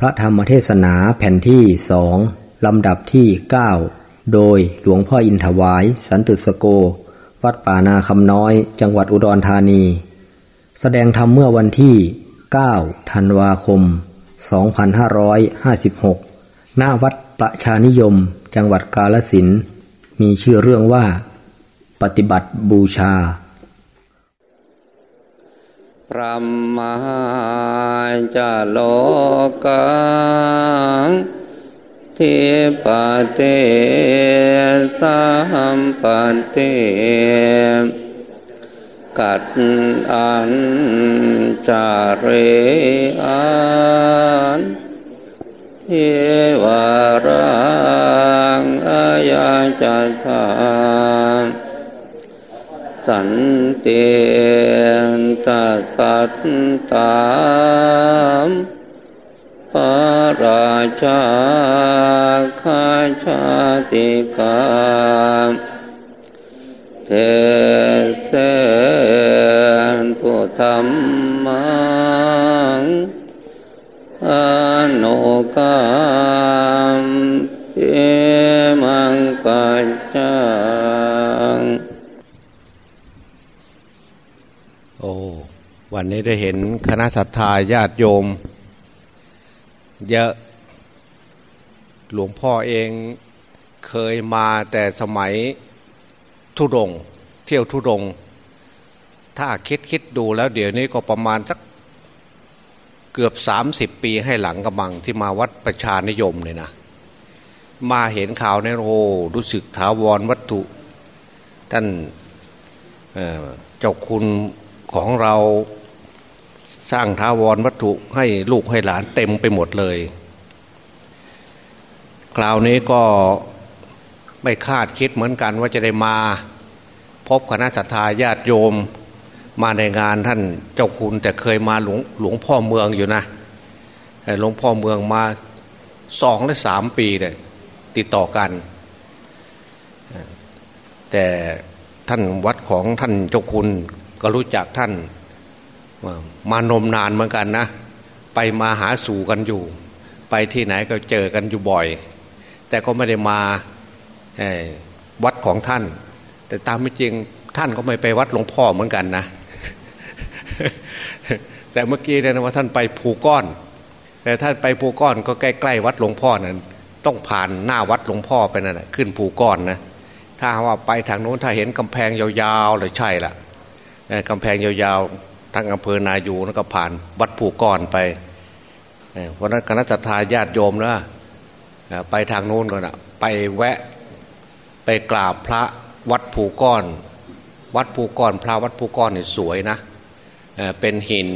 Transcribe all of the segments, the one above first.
พระธรรมเทศนาแผ่นที่สองลำดับที่ 9 โดยหลวงพ่ออินถวาย สันตุสโก วัดป่านาคำน้อย จังหวัดอุดรธานี แสดงธรรมเมื่อวันที่ 9 ธันวาคม 2556ณวัดประชานิยม จังหวัดกาลสิน มีชื่อเรื่องว่า ปฏิบัติบูชา พระมหาจาโลกังทิปเตสัมปเตกัดอันจาเรอันเทวารังอายาจัตถา สันเตนตสัตตามปาราชาคาชาติกาเทเสนทุธรรมังอนุกามเอ วันนี้ได้เห็นคณะศรัทธาญาติโยม เยอะหลวงพ่อเองเคยมาแต่สมัยทุดง เที่ยวทุดง ถ้าคิดคิดดูแล้วเดี๋ยวนี้ก็ประมาณสักเกือบสามสิบปีให้หลังกำมังที่มาวัดประชานิยมเลยนะมาเห็นข่าวในโอ้รู้สึกถาวรวัตถุ ท่านเเจ้าคุณของเรา สร้างท้าวรวัตถุให้ลูกให้หลานเต็มไปหมดเลย คราวนี้ก็ไม่คาดคิดเหมือนกันว่าจะได้มา พบคณะสัตยาญาติโยมมาในงานท่านเจ้าคุณแต่เคยมาหลวงหลวงพ่อเมืองอยู่นะหลวงพ่อเมืองมาสองหรือสามปีเลยติดต่อกัน แต่ท่านวัดของท่านเจ้าคุณก็รู้จักท่าน มานมนานเหมือนกันนะ ไปมาหาสู่กันอยู่ ไปที่ไหนก็เจอกันอยู่บ่อย แต่ก็ไม่ได้มาวัดของท่าน แต่ตามไม่จริงท่านก็ไม่ไปวัดหลวงพ่อเหมือนกันนะ แต่เมื่อกี้เนี่ยนะว่าท่านไปภูก้อน แต่ท่านไปภูก้อนก็ใกล้ๆวัดหลวงพ่อนั้นต้องผ่านหน้าวัดหลวงพ่อไปนั่นนะขึ้นภูก้อนนะถ้าว่าไปทางโน้นถ้าเห็นกำแพงยาวๆเลยใช่ละกำแพงยาวๆ ทางอำเภอนายูแล้วก็ผ่านวัดภูก้อนไปเอ่อวันนั้นคณะสัตยาญาติโยมนะไปทางโน้นก่อนนะไปแวะไปกราบพระวัดภูก้อน วัดภูก้อน พระวัดภูก้อนนี่สวยนะเอ่อเป็นหิน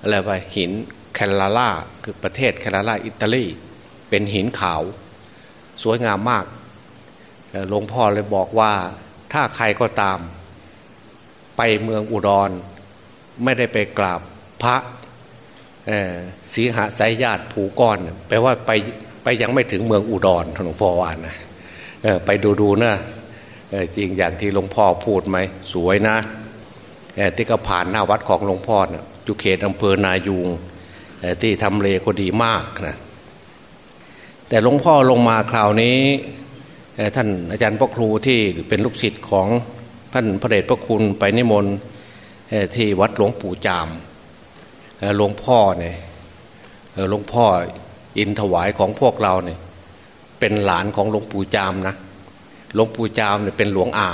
อะไรไปหินแคลาล่าคือประเทศแคลาล่าอิตาลีเป็นหินขาว สวยงามมากหลวงพ่อเลยบอกว่าถ้าใครก็ตาม ไปเมืองอุดร ไม่ได้ไปกราบพระสีหาสายญาติผูก้อนแปลว่าไปไปยังไม่ถึงเมืองอุดรหลวงพ่อว่านะไปดูดูนะจริงอย่างที่หลวงพ่อพูดไหมสวยนะที่ก็ผ่านหน้าวัดของหลวงพ่อนะจุเขตอำเภอนายูงที่ทำเลก็ดีมากนะแต่หลวงพ่อลงมาคราวนี้ท่านอาจารย์พ่อครูที่เป็นลูกศิษย์ของท่านพระเดชพระคุณไปนิมนต์ ที่วัดหลวงปู่จามหลวงพ่อเนี่ยหลวงพ่ออินถวายของพวกเราเนี่ยเป็นหลานของหลวงปู่จามนะหลวงปู่จามเนี่ยเป็นหลวงอา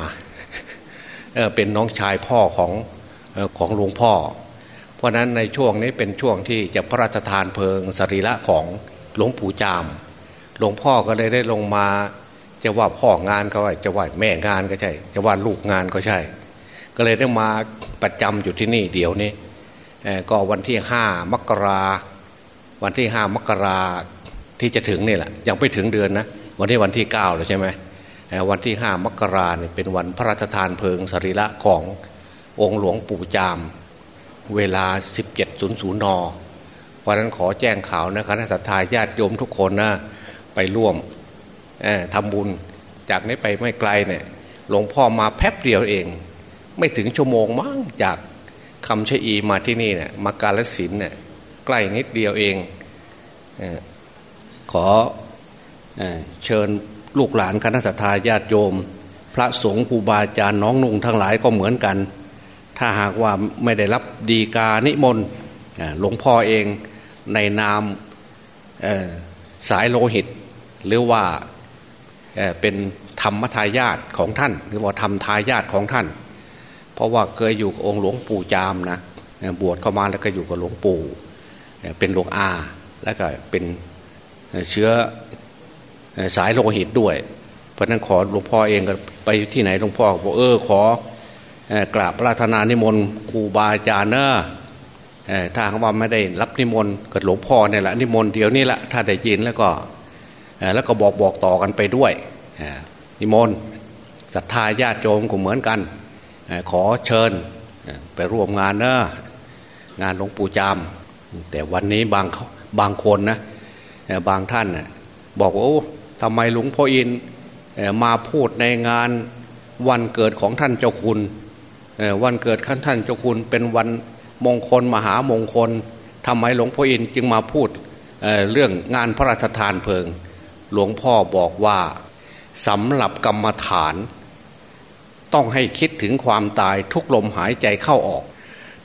เป็นน้องชายพ่อของของหลวงพ่อ เพราะนั้นในช่วงนี้เป็นช่วงที่จะพระราชทานเพลิงสรีระของหลวงปู่จาม หลวงพ่อก็เลยได้ลงมา จะว่าพ่องานก็ใช่จะว่าแม่งานก็ใช่ จะว่าลูกงานก็ใช่ ก็เลยได้มาประจำอยู่ที่นี่เดี๋ยวนี้ก็วันที่ห้ามกราวันที่ห้ามกราที่จะถึงนี่แหละยังไม่ถึงเดือนนะวันที่วันที่เก้าเลยใช่ไหมวันที่ห้ามกราเนี่ยเป็นวันพระราชทานเพลิงสรีระขององค์หลวงปู่จาม เวลา 17.00 นเพราะนั้นขอแจ้งข่าวนะคณะสัตยาญาติโยมทุกคนนะไปร่วมทำบุญจากนี้ไปไม่ไกลเนี่ยหลวงพ่อมาแป๊บเดียวเอง ไม่ถึงชั่วโมงมั้งจากคำชะอีมาที่นี่เนี่ยมากาลสินเนี่ยใกล้นิดเดียวเองขอเชิญลูกหลานคณะสัตยาญาติโยม พระสงฆ์ครูบาอาจารย์น้องนุ่งทั้งหลายก็เหมือนกัน ถ้าหากว่าไม่ได้รับดีกานิมนต์หลวงพ่อเองในนามสายโลหิต หรือว่าเป็นธรรมทายาทของท่าน หรือว่าธรรมทายาทของท่าน ราะว่าเคยอยู่กับองค์หลวงปู่จามนะบวชเข้ามาแล้วก็อยู่กับหลวงปู่เป็นหลวงอา แล้วก็เป็นเชื้อสายโลหิตด้วย เพราะนั้นขอหลวงพ่อเองก็ไปที่ไหนหลวงพ่อบอกเออขอกราบพระธนานิมนต์ครูบาอาจารย์เนอะถ้าว่าไม่ได้รับนิมนต์กับหลวงพ่อเนี่ยแหละนิมนต์เดี๋ยวนี้แหละถ้าได้ยินแล้วก็แล้วก็บอกบอกต่อกันไปด้วยนิมนต์ศรัทธาญาติโยมก็เหมือนกัน ขอเชิญไปร่วมงานเนอะงานหลวงปู่จาม แต่วันนี้บางบางคนนะบางท่านนะบอกว่าโอ้ทำไมหลวงพ่ออินมาพูดในงานวันเกิดของท่านเจ้าคุณวันเกิดขั้นท่านเจ้าคุณเป็นวันมงคลมหามงคลทำไมหลวงพ่ออินจึงมาพูดเเรื่องงานพระราชทานเพลิง หลวงพ่อบอกว่าสำหรับกรรมฐาน ต้องให้คิดถึงความตายทุกลมหายใจเข้าออก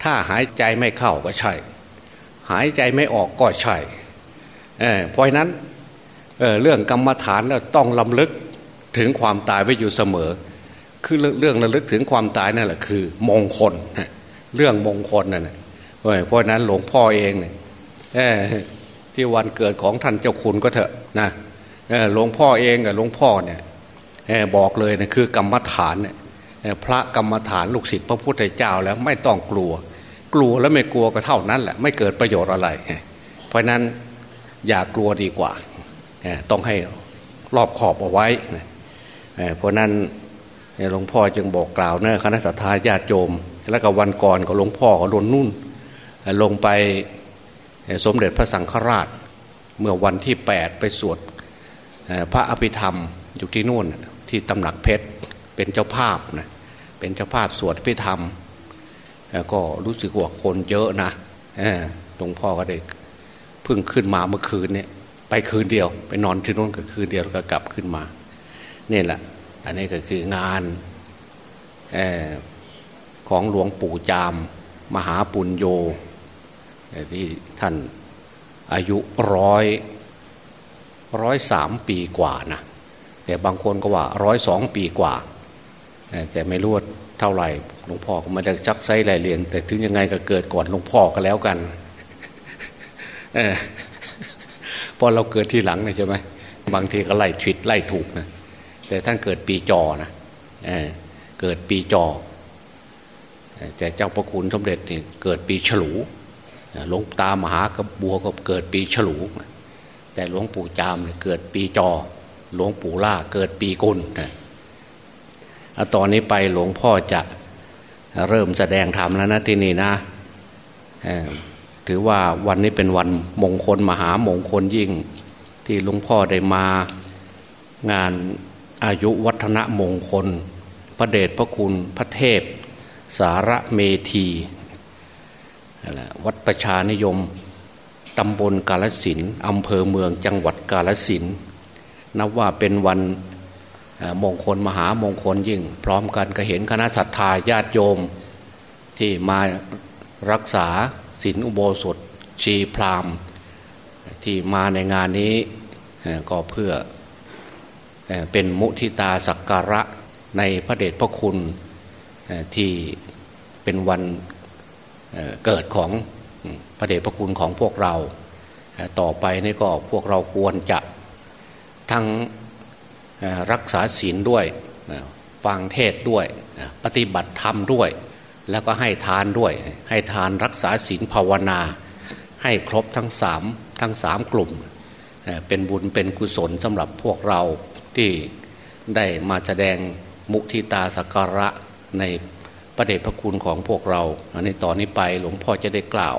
ถ้าหายใจไม่เข้าก็ใช่ หายใจไม่ออกก็ใช่เเพราะนั้นเเรื่องกรรมฐานแล้วต้องลำลึกถึงความตายไว้อยู่เสมอ คือเรื่องระลึกถึงความตายนั่นแหละคือ มงคลเรื่องมงคลนั่นเพราะนั้นหลวงพ่อเองเนี่ยที่วันเกิดของท่านเจ้าคุณก็เถอะนะหลวงพ่อเองกับหลวงพ่อเนี่ยบอกเลยนะคือกรรมฐานเนี่ย พระกรรมฐานลูกศิษย์พระพุทธเจ้าแล้วไม่ต้องกลัว กลัวแล้วไม่กลัวก็เท่านั้นแหละไม่เกิดประโยชน์อะไร เพราะนั้นอย่ากลัวดีกว่า ต้องให้รอบขอบเอาไว้เพราะนั้นหลวงพ่อจึงบอกกล่าวเนะคณะสัตยาญาติโยม แล้วก็วันก่อนก็หลวงพ่อก็ลนนุ่น ลงไปสมเด็จพระสังฆราช เมื่อวันที่แปดไปสวดพระอภิธรรมอยู่ที่นู่นที่ตำหนักเพชรเป็นเจ้าภาพนะ เป็นเจ้าภาพสวดอภิธรรม ก็รู้สึกว่าคนเยอะนะหลวงพ่อก็ได้เพิ่งขึ้นมาเมื่อคืนเนี่ยไปคืนเดียว ไปนอนที่นู่นก็คืนเดียวแล้วก็กลับขึ้นมานี่แหละ อันนี้ก็คืองานของหลวงปู่จาม มหาปุญโยที่ท่านอายุร้อยร้อยสามปีกว่านะแต่บางคนก็ว่าร้อยสองปีกว่า แต่ไม่รู้เท่าไหร่หลวงพ่อก็ไม่ได้ชักไซไลเลียง แต่ถึงยังไงก็เกิดก่อนหลวงพ่อก็แล้วกันพอเราเกิดที่หลังนะใช่ไหมบางทีก็ไล่ผิดไล่ถูกนะแต่ท่านเกิดปีจอนะเเกิดปีจอแต่เจ้าประคุณสมเด็จนี่เกิดปีฉลูหลวงตามหากระบัวก็เกิดปีฉลูแต่หลวงปู่จามเกิดปีจอ หลวงปู่ล่าเกิดปีกุลนะ ตอนนี้ไปหลวงพ่อจะเริ่มแสดงธรรมแล้วนะที่นี่นะถือว่าวันนี้เป็นวันมงคลมหามงคลยิ่ง ที่หลวงพ่อได้มางานอายุวัฒนมงคล พระเดชพระคุณพระเทพ สารเมธีวัดประชานิยมตำบลกาลสินอำเภอเมืองจังหวัดกาลสินนับว่าเป็นวัน มงคลมหามงคลยิ่ง พร้อมกันก็เห็นคณะศรัทธาญาติโยม ที่มารักษาศีลอุโบสถชีพรามที่มาในงานนี้ก็เพื่อเป็นมุทิตาสักการะในพระเดชพระคุณที่เป็นวันเกิดของพระเดชพระคุณของพวกเรา ต่อไปนี่ก็พวกเราควรจะทั้ง รักษาศีลด้วยฟังเทศด้วยปฏิบัติธรรมด้วย แล้วก็ให้ทานด้วย ให้ทานรักษาศีลภาวนา ให้ครบทั้งสามทั้งสามกลุ่ม เป็นบุญเป็นกุศลสำหรับพวกเราที่ได้มาแสดงมุทิตาสักการะในประเดชพระคุณของพวกเราอันนี้ตอนนี้ไปหลวงพ่อจะได้กล่าว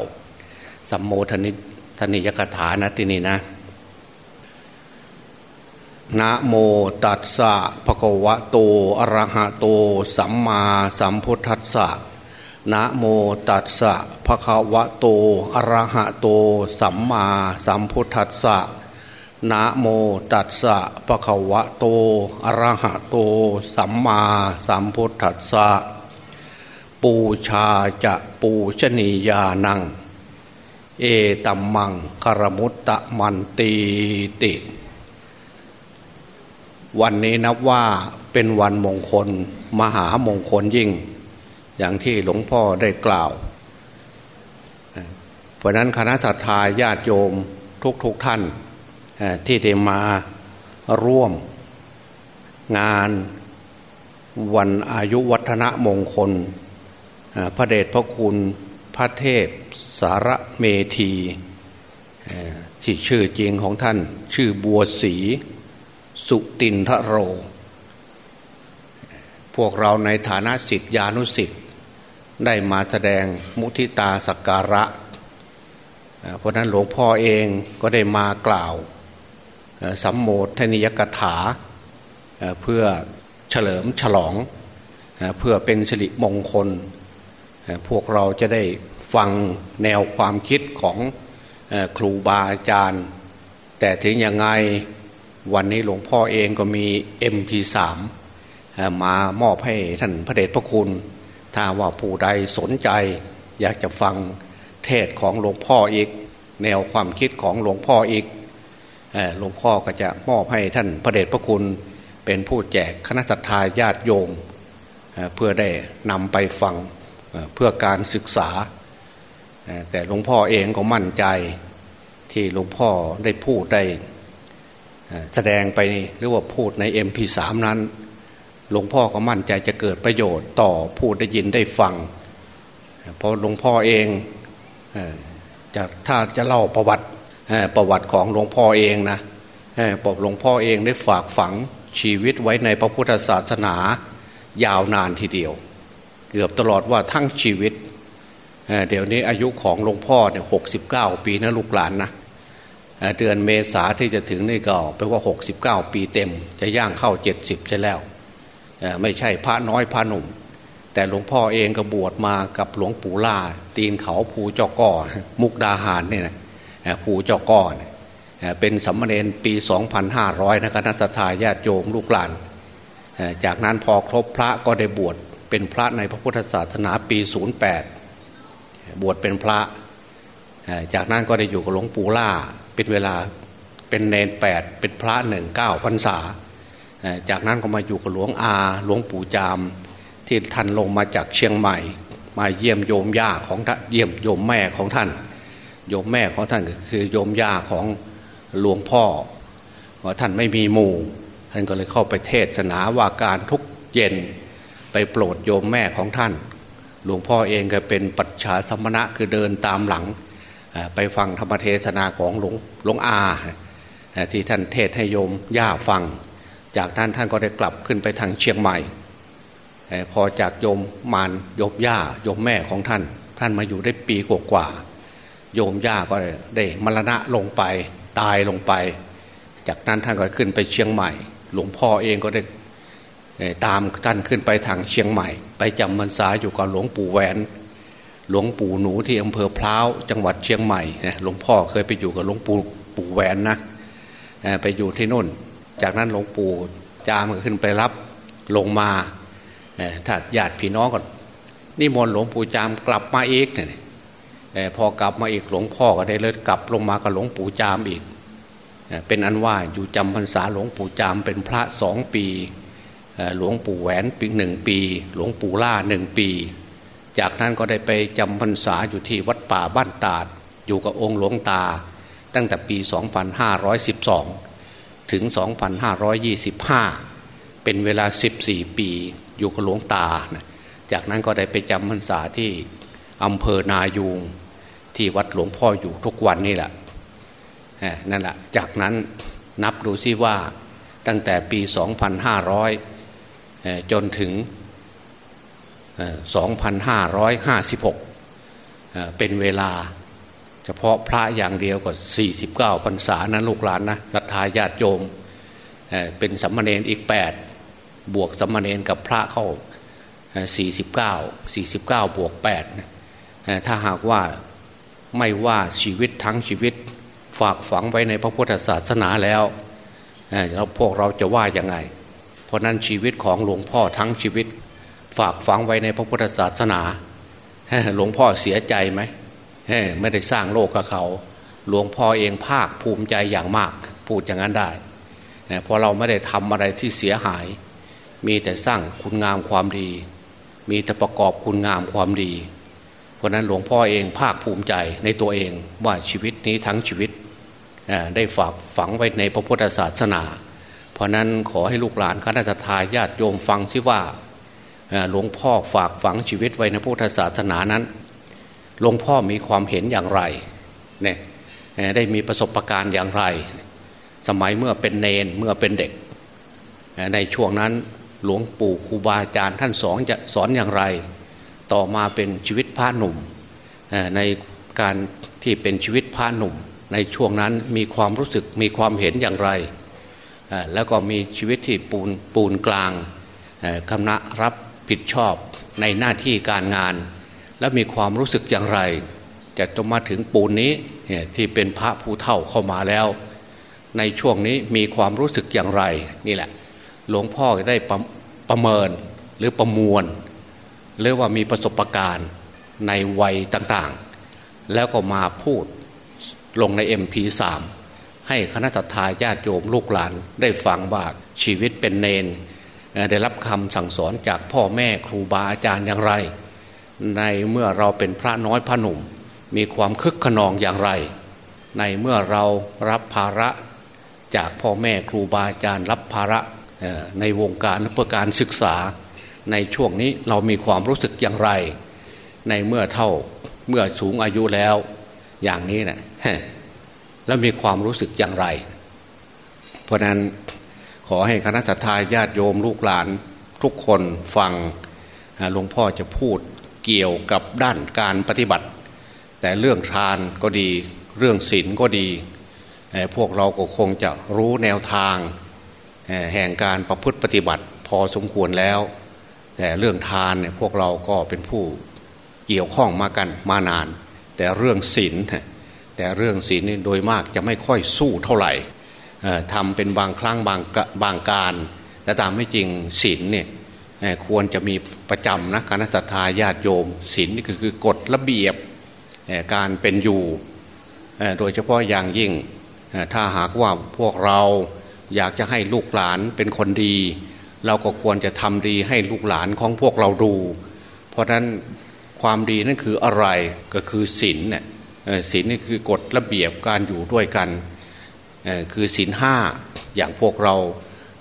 สัมโมทนิธนิยกถานะที่นี่นะ นะโมตัสสะภะคะวะโตอะระหะโต สัมมาสัมพุทธัสสะนะโมตัสสะภะคะวะโตอะระหะโต สัมมาสัมพุทธัสสะนะโมตัสสะภะคะวะโตอะระหะโต สัมมาสัมพุทธัสสะปูชาจะปูชนียานัง เอตัมมังคารมุตตะมันตีติ วันนี้นับว่าเป็นวันมงคล มหามงคลยิ่ง อย่างที่หลวงพ่อได้กล่าว เพราะนั้นคณะสัตยาญาติโยมทุกๆทท่านที่ได้มาร่วมงานวันอายุวัฒนมงคล พระเดชพระคุณพระเทพสารเมธีที่ชื่อจริงของท่านชื่อบัวศรี สุตินทโร พวกเราในฐานะสิทธิานุสิทธิ์ได้มาแสดงมุทิตาสักการะ เพราะนั้นหลวงพ่อเองก็ได้มากล่าวสัมโมทนิยกถาเพื่อเฉลิมฉลอง เพื่อเป็นสิริมงคล พวกเราจะได้ฟังแนวความคิดของครูบาอาจารย์ แต่ถึงยังไง วันนี้หลวงพ่อเองก็มี MP3 มามอบให้ท่านพระเดชพระคุณ ถ้าว่าผู้ใดสนใจ อยากจะฟังเทศของหลวงพ่ออีก แนวความคิดของหลวงพ่ออีกหลวงพ่อก็จะมอบให้ท่านพระเดชพระคุณ เป็นผู้แจกคณะสัตยาญาติโยมเพื่อได้นำไปฟังเพื่อการศึกษา แต่หลวงพ่อเองก็มั่นใจที่หลวงพ่อได้พูดได้ แสดงไปหรือว่าพูดใน MP3 นั้น หลวงพ่อก็มั่นใจจะเกิดประโยชน์ต่อผู้ได้ยินได้ฟังเพราะหลวงพ่อเองจะถ้าจะเล่าประวัติประวัติของหลวงพ่อเองนะบอกหลวงพ่อเองได้ฝากฝังชีวิตไว้ในพระพุทธศาสนายาวนานทีเดียว เกือบตลอดว่าทั้งชีวิตเดี๋ยวนี้อายุของหลวงพ่อเนี่ยหกสิบเก้าปีนะลูกหลานนะ เดือนเมษาที่จะถึงนี่ก็แปลว่าหกสิบเก้าปีเต็ม จะย่างเข้าเจ็ดสิบใช่แล้ว ไม่ใช่พระน้อยพระหนุ่ม แต่หลวงพ่อเองก็บวชมากับหลวงปู่ล่า ตีนเขาภูเจ้าก่อมุกดาหารเนี่ยนะภูเจ้าก่อเป็นสัมมาเนนปี 2500 นะคณะทาญาติโยมลูกหลาน จากนั้นพอครบพระก็ได้บวชเป็นพระในพระพุทธศาสนาปี 08 บวชเป็นพระ จากนั้นก็ได้อยู่กับหลวงปู่ล่า เป็นเวลาเป็นเนนแปดเป็นพระหนึ่งเก้าพรรษา จากนั้นก็มาอยู่กับหลวงอาหลวงปู่จาม ที่ท่านลงมาจากเชียงใหม่ มาเยี่ยมโยมย่าของท่านเยี่ยมโยมแม่ของท่าน โยมแม่ของท่านคือโยมย่าของหลวงพ่อว่าท่านไม่มีหมู่ ท่านก็เลยเข้าไปเทศนาว่าการทุกเย็นไปโปรดโยมแม่ของท่าน หลวงพ่อเองก็เป็นปัจฉาสมณะคือเดินตามหลัง ไปฟังธรรมเทศนาของหลวงหลวงอา ที่ท่านเทศให้โยมย่าฟัง จากนั้นท่านก็ได้กลับขึ้นไปทางเชียงใหม่ พอจากโยมมานโยมย่าโยมแม่ของท่าน ท่านมาอยู่ได้ปีกว่าโยมย่าก็ได้มรณะลงไปตายลงไป จากนั้นท่านก็ขึ้นไปเชียงใหม่ หลวงพ่อเองก็ได้ตามท่านขึ้นไปทางเชียงใหม่ ไปจำพรรษาอยู่กับหลวงปู่แหวน หลวงปู่หนูที่อำเภอพร้าวจังหวัดเชียงใหม่หลวงพ่อเคยไปอยู่กับหลวงปู่ปู่แหวนนะไปอยู่ที่นู่น จากนั้นหลวงปู่จามขึ้นไปรับลงมาถ้าญาติพี่น้องก็นิมนต์หลวงปู่จามกลับมาอีกเนี่ยพอกลับมาอีกหลวงพ่อก็ได้เลยกลับลงมากับหลวงปู่จามอีก เป็นอันว่าอยู่จำพรรษาหลวงปู่จามเป็นพระสองปีหลวงปู่แหวนปีหนึ่งปี หลวงปู่ล่าหนึ่งปี จากนั้นก็ได้ไปจำพรรษาอยู่ที่วัดป่าบ้านตาด อยู่กับองค์หลวงตา ตั้งแต่ปี 2512 ถึง 2525 เป็นเวลา 14 ปีอยู่กับหลวงตาจากนั้นก็ได้ไปจำพรรษาที่อำเภอนายูงที่วัดหลวงพ่ออยู่ทุกวันนี่แหละนั่นแหละจากนั้นนับดูซิว่าตั้งแต่ปี 2500 จนถึง 2,556 เป็นเวลา เฉพาะพระอย่างเดียวก็ 49พรรษานั้นลูกหลานนะศรัทธาญาติโยมเป็นสัมมาเนนอีก 8 บวกสัมมาเนนกับพระเข้า 49 49 บวก8ถ้าหากว่าไม่ว่าชีวิตทั้งชีวิตฝากฝังไว้ในพระพุทธศาสนาแล้วเราพวกเราจะว่ายังไง เพราะนั้นชีวิตของหลวงพ่อทั้งชีวิต ฝากฝังไว้ในพระพุทธศาสนาหลวงพ่อเสียใจไหมไม่ได้สร้างโลกกับเขา หลวงพ่อเองภาคภูมิใจอย่างมาก พูดอย่างนั้นได้เพราะเราไม่ได้ทำอะไรที่เสียหาย มีแต่สร้างคุณงามความดี มีแต่ประกอบคุณงามความดี เพราะนั้นหลวงพ่อเองภาคภูมิใจในตัวเองว่าชีวิตนี้ทั้งชีวิต ได้ฝากฝังไว้ในพระพุทธศาสนา เพราะนั้นขอให้ลูกหลานคณะทาญาติโยมฟังซิว่า หลวงพ่อฝากฝังชีวิตไว้ในพุทธศาสนานั้น หลวงพ่อมีความเห็นอย่างไรเนี่ยได้มีประสบการณ์อย่างไร สมัยเมื่อเป็นเนนเมื่อเป็นเด็ก ในช่วงนั้นหลวงปู่ครูบาอาจารย์ท่านสอนจะสอนอย่างไร ต่อมาเป็นชีวิตพระหนุ่ม ในการที่เป็นชีวิตพระหนุ่ม ในช่วงนั้นมีความรู้สึกมีความเห็นอย่างไร แล้วก็มีชีวิตที่ปูนปูนกลางคณะรับ ผิดชอบในหน้าที่การงาน และมีความรู้สึกอย่างไรจะต้องมาถึงปูนนี้ที่เป็นพระผู้เฒ่าเข้ามาแล้ว ในช่วงนี้มีความรู้สึกอย่างไรนี่แหละ หลวงพ่อได้ประประเมินหรือประมวล หรือว่ามีประสบการณ์ในวัยต่างๆ แล้วก็มาพูดลงใน MP3 ให้คณะสัตยาญาติโยมลูกหลานได้ฟังว่าชีวิตเป็นเนน ได้รับคำสั่งสอนจากพ่อแม่ครูบาอาจารย์อย่างไร ในเมื่อเราเป็นพระน้อยพระหนุ่ม มีความคึกขนองอย่างไร ในเมื่อเรารับภาระจากพ่อแม่ครูบาอาจารย์ รับภาระในวงการเพื่อการศึกษา ในช่วงนี้เรามีความรู้สึกอย่างไร ในเมื่อเท่าเมื่อสูงอายุแล้ว อย่างนี้นะแล้วมีความรู้สึกอย่างไร เพราะนั้น ขอให้คณะทาญาติโยมลูกหลานทุกคนฟังหลวงพ่อจะพูดเกี่ยวกับด้านการปฏิบัติ แต่เรื่องทานก็ดี เรื่องศีลก็ดีพวกเราก็คงจะรู้แนวทางแห่งการประพฤติปฏิบัติพอสมควรแล้ว แต่เรื่องทานเนี่ยพวกเราก็เป็นผู้เกี่ยวข้องมากันมานาน แต่เรื่องศีลแต่เรื่องศีลนี่โดยมากจะไม่ค่อยสู้เท่าไหร่ ทำเป็นบางครั้งบางบางการ แต่ตามไม่จริงศีลเนี่ยควรจะมีประจำนะคณะสัตยาญาติโยมศีลนี่คือคือกฎระเบียบการเป็นอยู่ โดยเฉพาะอย่างยิ่งถ้าหากว่าพวกเราอยากจะให้ลูกหลานเป็นคนดี เราก็ควรจะทำดีให้ลูกหลานของพวกเราดู เพราะฉะนั้นความดีนั่นคืออะไรก็คือศีลเนี่ยศีลนี่คือกฎระเบียบการอยู่ด้วยกัน คือศีลห้าอย่างพวกเรา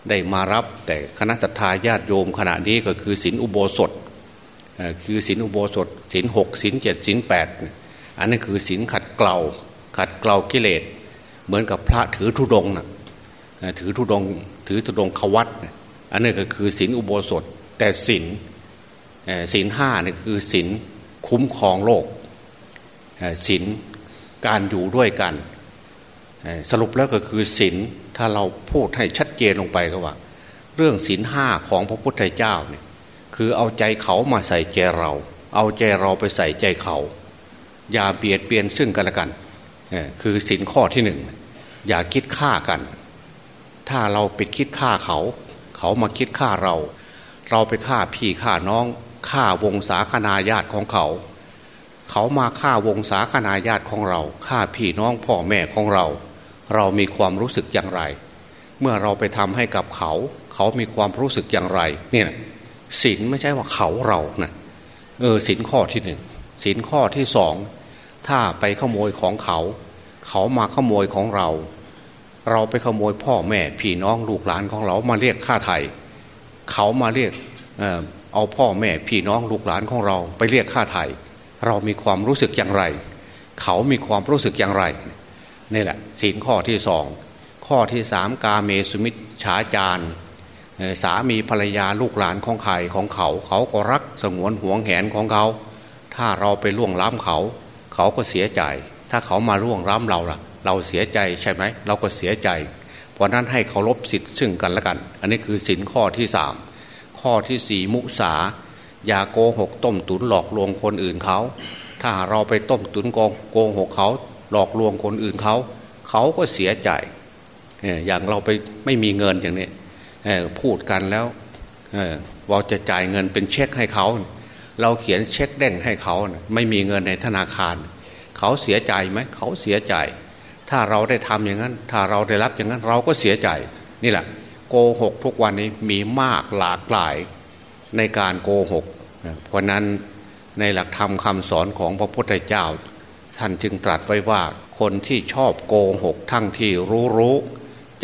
ได้มารับ แต่คณะสัตยาญาติโยมขณะนี้ก็คือศีลอุโบสถคือศีลอุโบสถศีลหกศีลเจ็ดศีลแปดอันนั้นคือศีลขัดเกลาขัดเกลากิเลส เหมือนกับพระถือธุดงนะถือธุดงถือธุดงขวัตอันนี้ก็คือศีลอุโบสถ แต่ศีลศีลห้านี่คือศีลคุ้มครองโลกศีลการอยู่ด้วยกัน สรุปแล้วก็คือศีลถ้าเราพูดให้ชัดเจนลงไปก็ว่า เรื่องศีลห้าของพระพุทธเจ้าเนี่ยคือเอาใจเขามาใส่ใจเรา เอาใจเราไปใส่ใจเขา อย่าเบียดเบียนซึ่งกันและกันคือศีลข้อที่หนึ่งอย่าคิดฆ่ากัน ถ้าเราไปคิดฆ่าเขา เขามาคิดฆ่าเรา เราไปฆ่าพี่ฆ่าน้องฆ่าวงศาคณาญาติของเขา เขามาฆ่าวงศาคณาญาติของเราฆ่าพี่น้องพ่อแม่ของเรา เรามีความรู้สึกอย่างไร เมื่อเราไปทำให้กับเขา เขามีความรู้สึกอย่างไรเนี่ยศีลไม่ใช่ว่าเขาเรานะเออศีลข้อที่หนึ่งศีลข้อที่สองถ้าไปขโมยของเขา เขามาขโมยของเรา เราไปขโมยพ่อแม่พี่น้องลูกหลานของเรามาเรียกค่าไถ่เขามาเรียกเออเอาพ่อแม่พี่น้องลูกหลานของเรา ไปเรียกค่าไถ่เรามีความรู้สึกอย่างไร เขามีความรู้สึกอย่างไร นี่แหละศีลข้อที่สองข้อที่สามกาเมสุมิชฉาจารสามีภรรยาลูกหลานของใครของเขา เขาก็รักสงวนห่วงแหนของเขา ถ้าเราไปล่วงล้ำเขา เขาก็เสียใจ ถ้าเขามาล่วงล้ำเราล่ะ เราเสียใจใช่ไหมเราก็เสียใจ เพราะนั้นให้เคารพสิทธิ์ซึ่งกันและกัน อันนี้คือสินข้อที่สามข้อที่สี่มุสาอย่าโกหกต้มตุนหลอกลวงคนอื่นเขา ถ้าเราไปต้มตุนโกหกเขา หลอกลวงคนอื่นเขา เขาก็เสียใจอย่างเราไปไม่มีเงินอย่างนี้พูดกันแล้วเราจะจ่ายเงินเป็นเช็คให้เขา เราเขียนเช็คเด้งให้เขา ไม่มีเงินในธนาคาร เขาเสียใจไหมเขาเสียใจ ถ้าเราได้ทำอย่างนั้น ถ้าเราได้รับอย่างนั้นเราก็เสียใจนี่แหละ โกหกทุกวันนี้มีมากหลากหลายในการโกหก เพราะนั้นในหลักธรรมคำสอนของพระพุทธเจ้า ท่านจึงตรัสไว้ว่าคนที่ชอบโกหกทั้งที่รู้รู้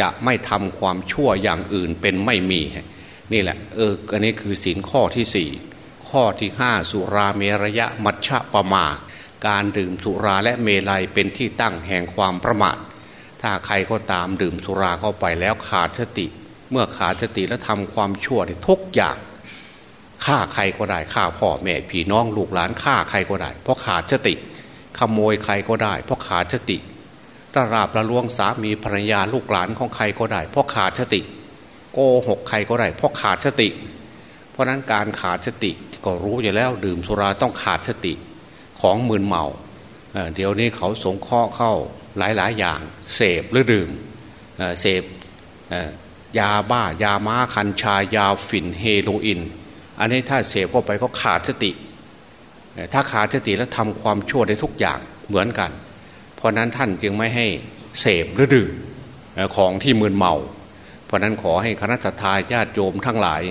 จะไม่ทำความชั่วอย่างอื่นเป็นไม่มี นี่แหละ เอออันนี้คือสินข้อที่สี่ข้อที่ห้าสุราเมรยะมัชฌะประมาการดื่มสุราและเมลัยเป็นที่ตั้งแห่งความประมาท ถ้าใครก็ตามดื่มสุราเข้าไปแล้วขาดสติ เมื่อขาดสติแล้วทำความชั่วทุกอย่างฆ่าใครก็ได้ฆ่าพ่อแม่พี่น้องลูกหลานฆ่าใครก็ได้ เพราะขาดสติ ขโมยใครก็ได้ เพราะขาดสติตราบระลวงสามีภรรยาลูกหลานของใครก็ได้ เพราะขาดสติ โกหกใครก็ได้ เพราะขาดสติ เพราะนั้นการขาดสติก็รู้อยู่แล้วดื่มสุราต้องขาดสติของมืนเมาเดี๋ยวนี้เขาสงเคราะห์เข้าหลายๆอย่าง เสพหรือดื่มเสพยาบ้ายาม้าคัญชายาฝิ่นเฮโรอีน อันนี้ถ้าเสพเข้าไปก็ขาดสติ ถ้าขาดสติแล้วทำความชั่วได้ทุกอย่างเหมือนกัน เพราะนั้นท่านจึงไม่ให้เสพหรือดื่มของที่มืนเมา เพราะนั้นขอให้คณะทาญาติโยมทั้งหลาย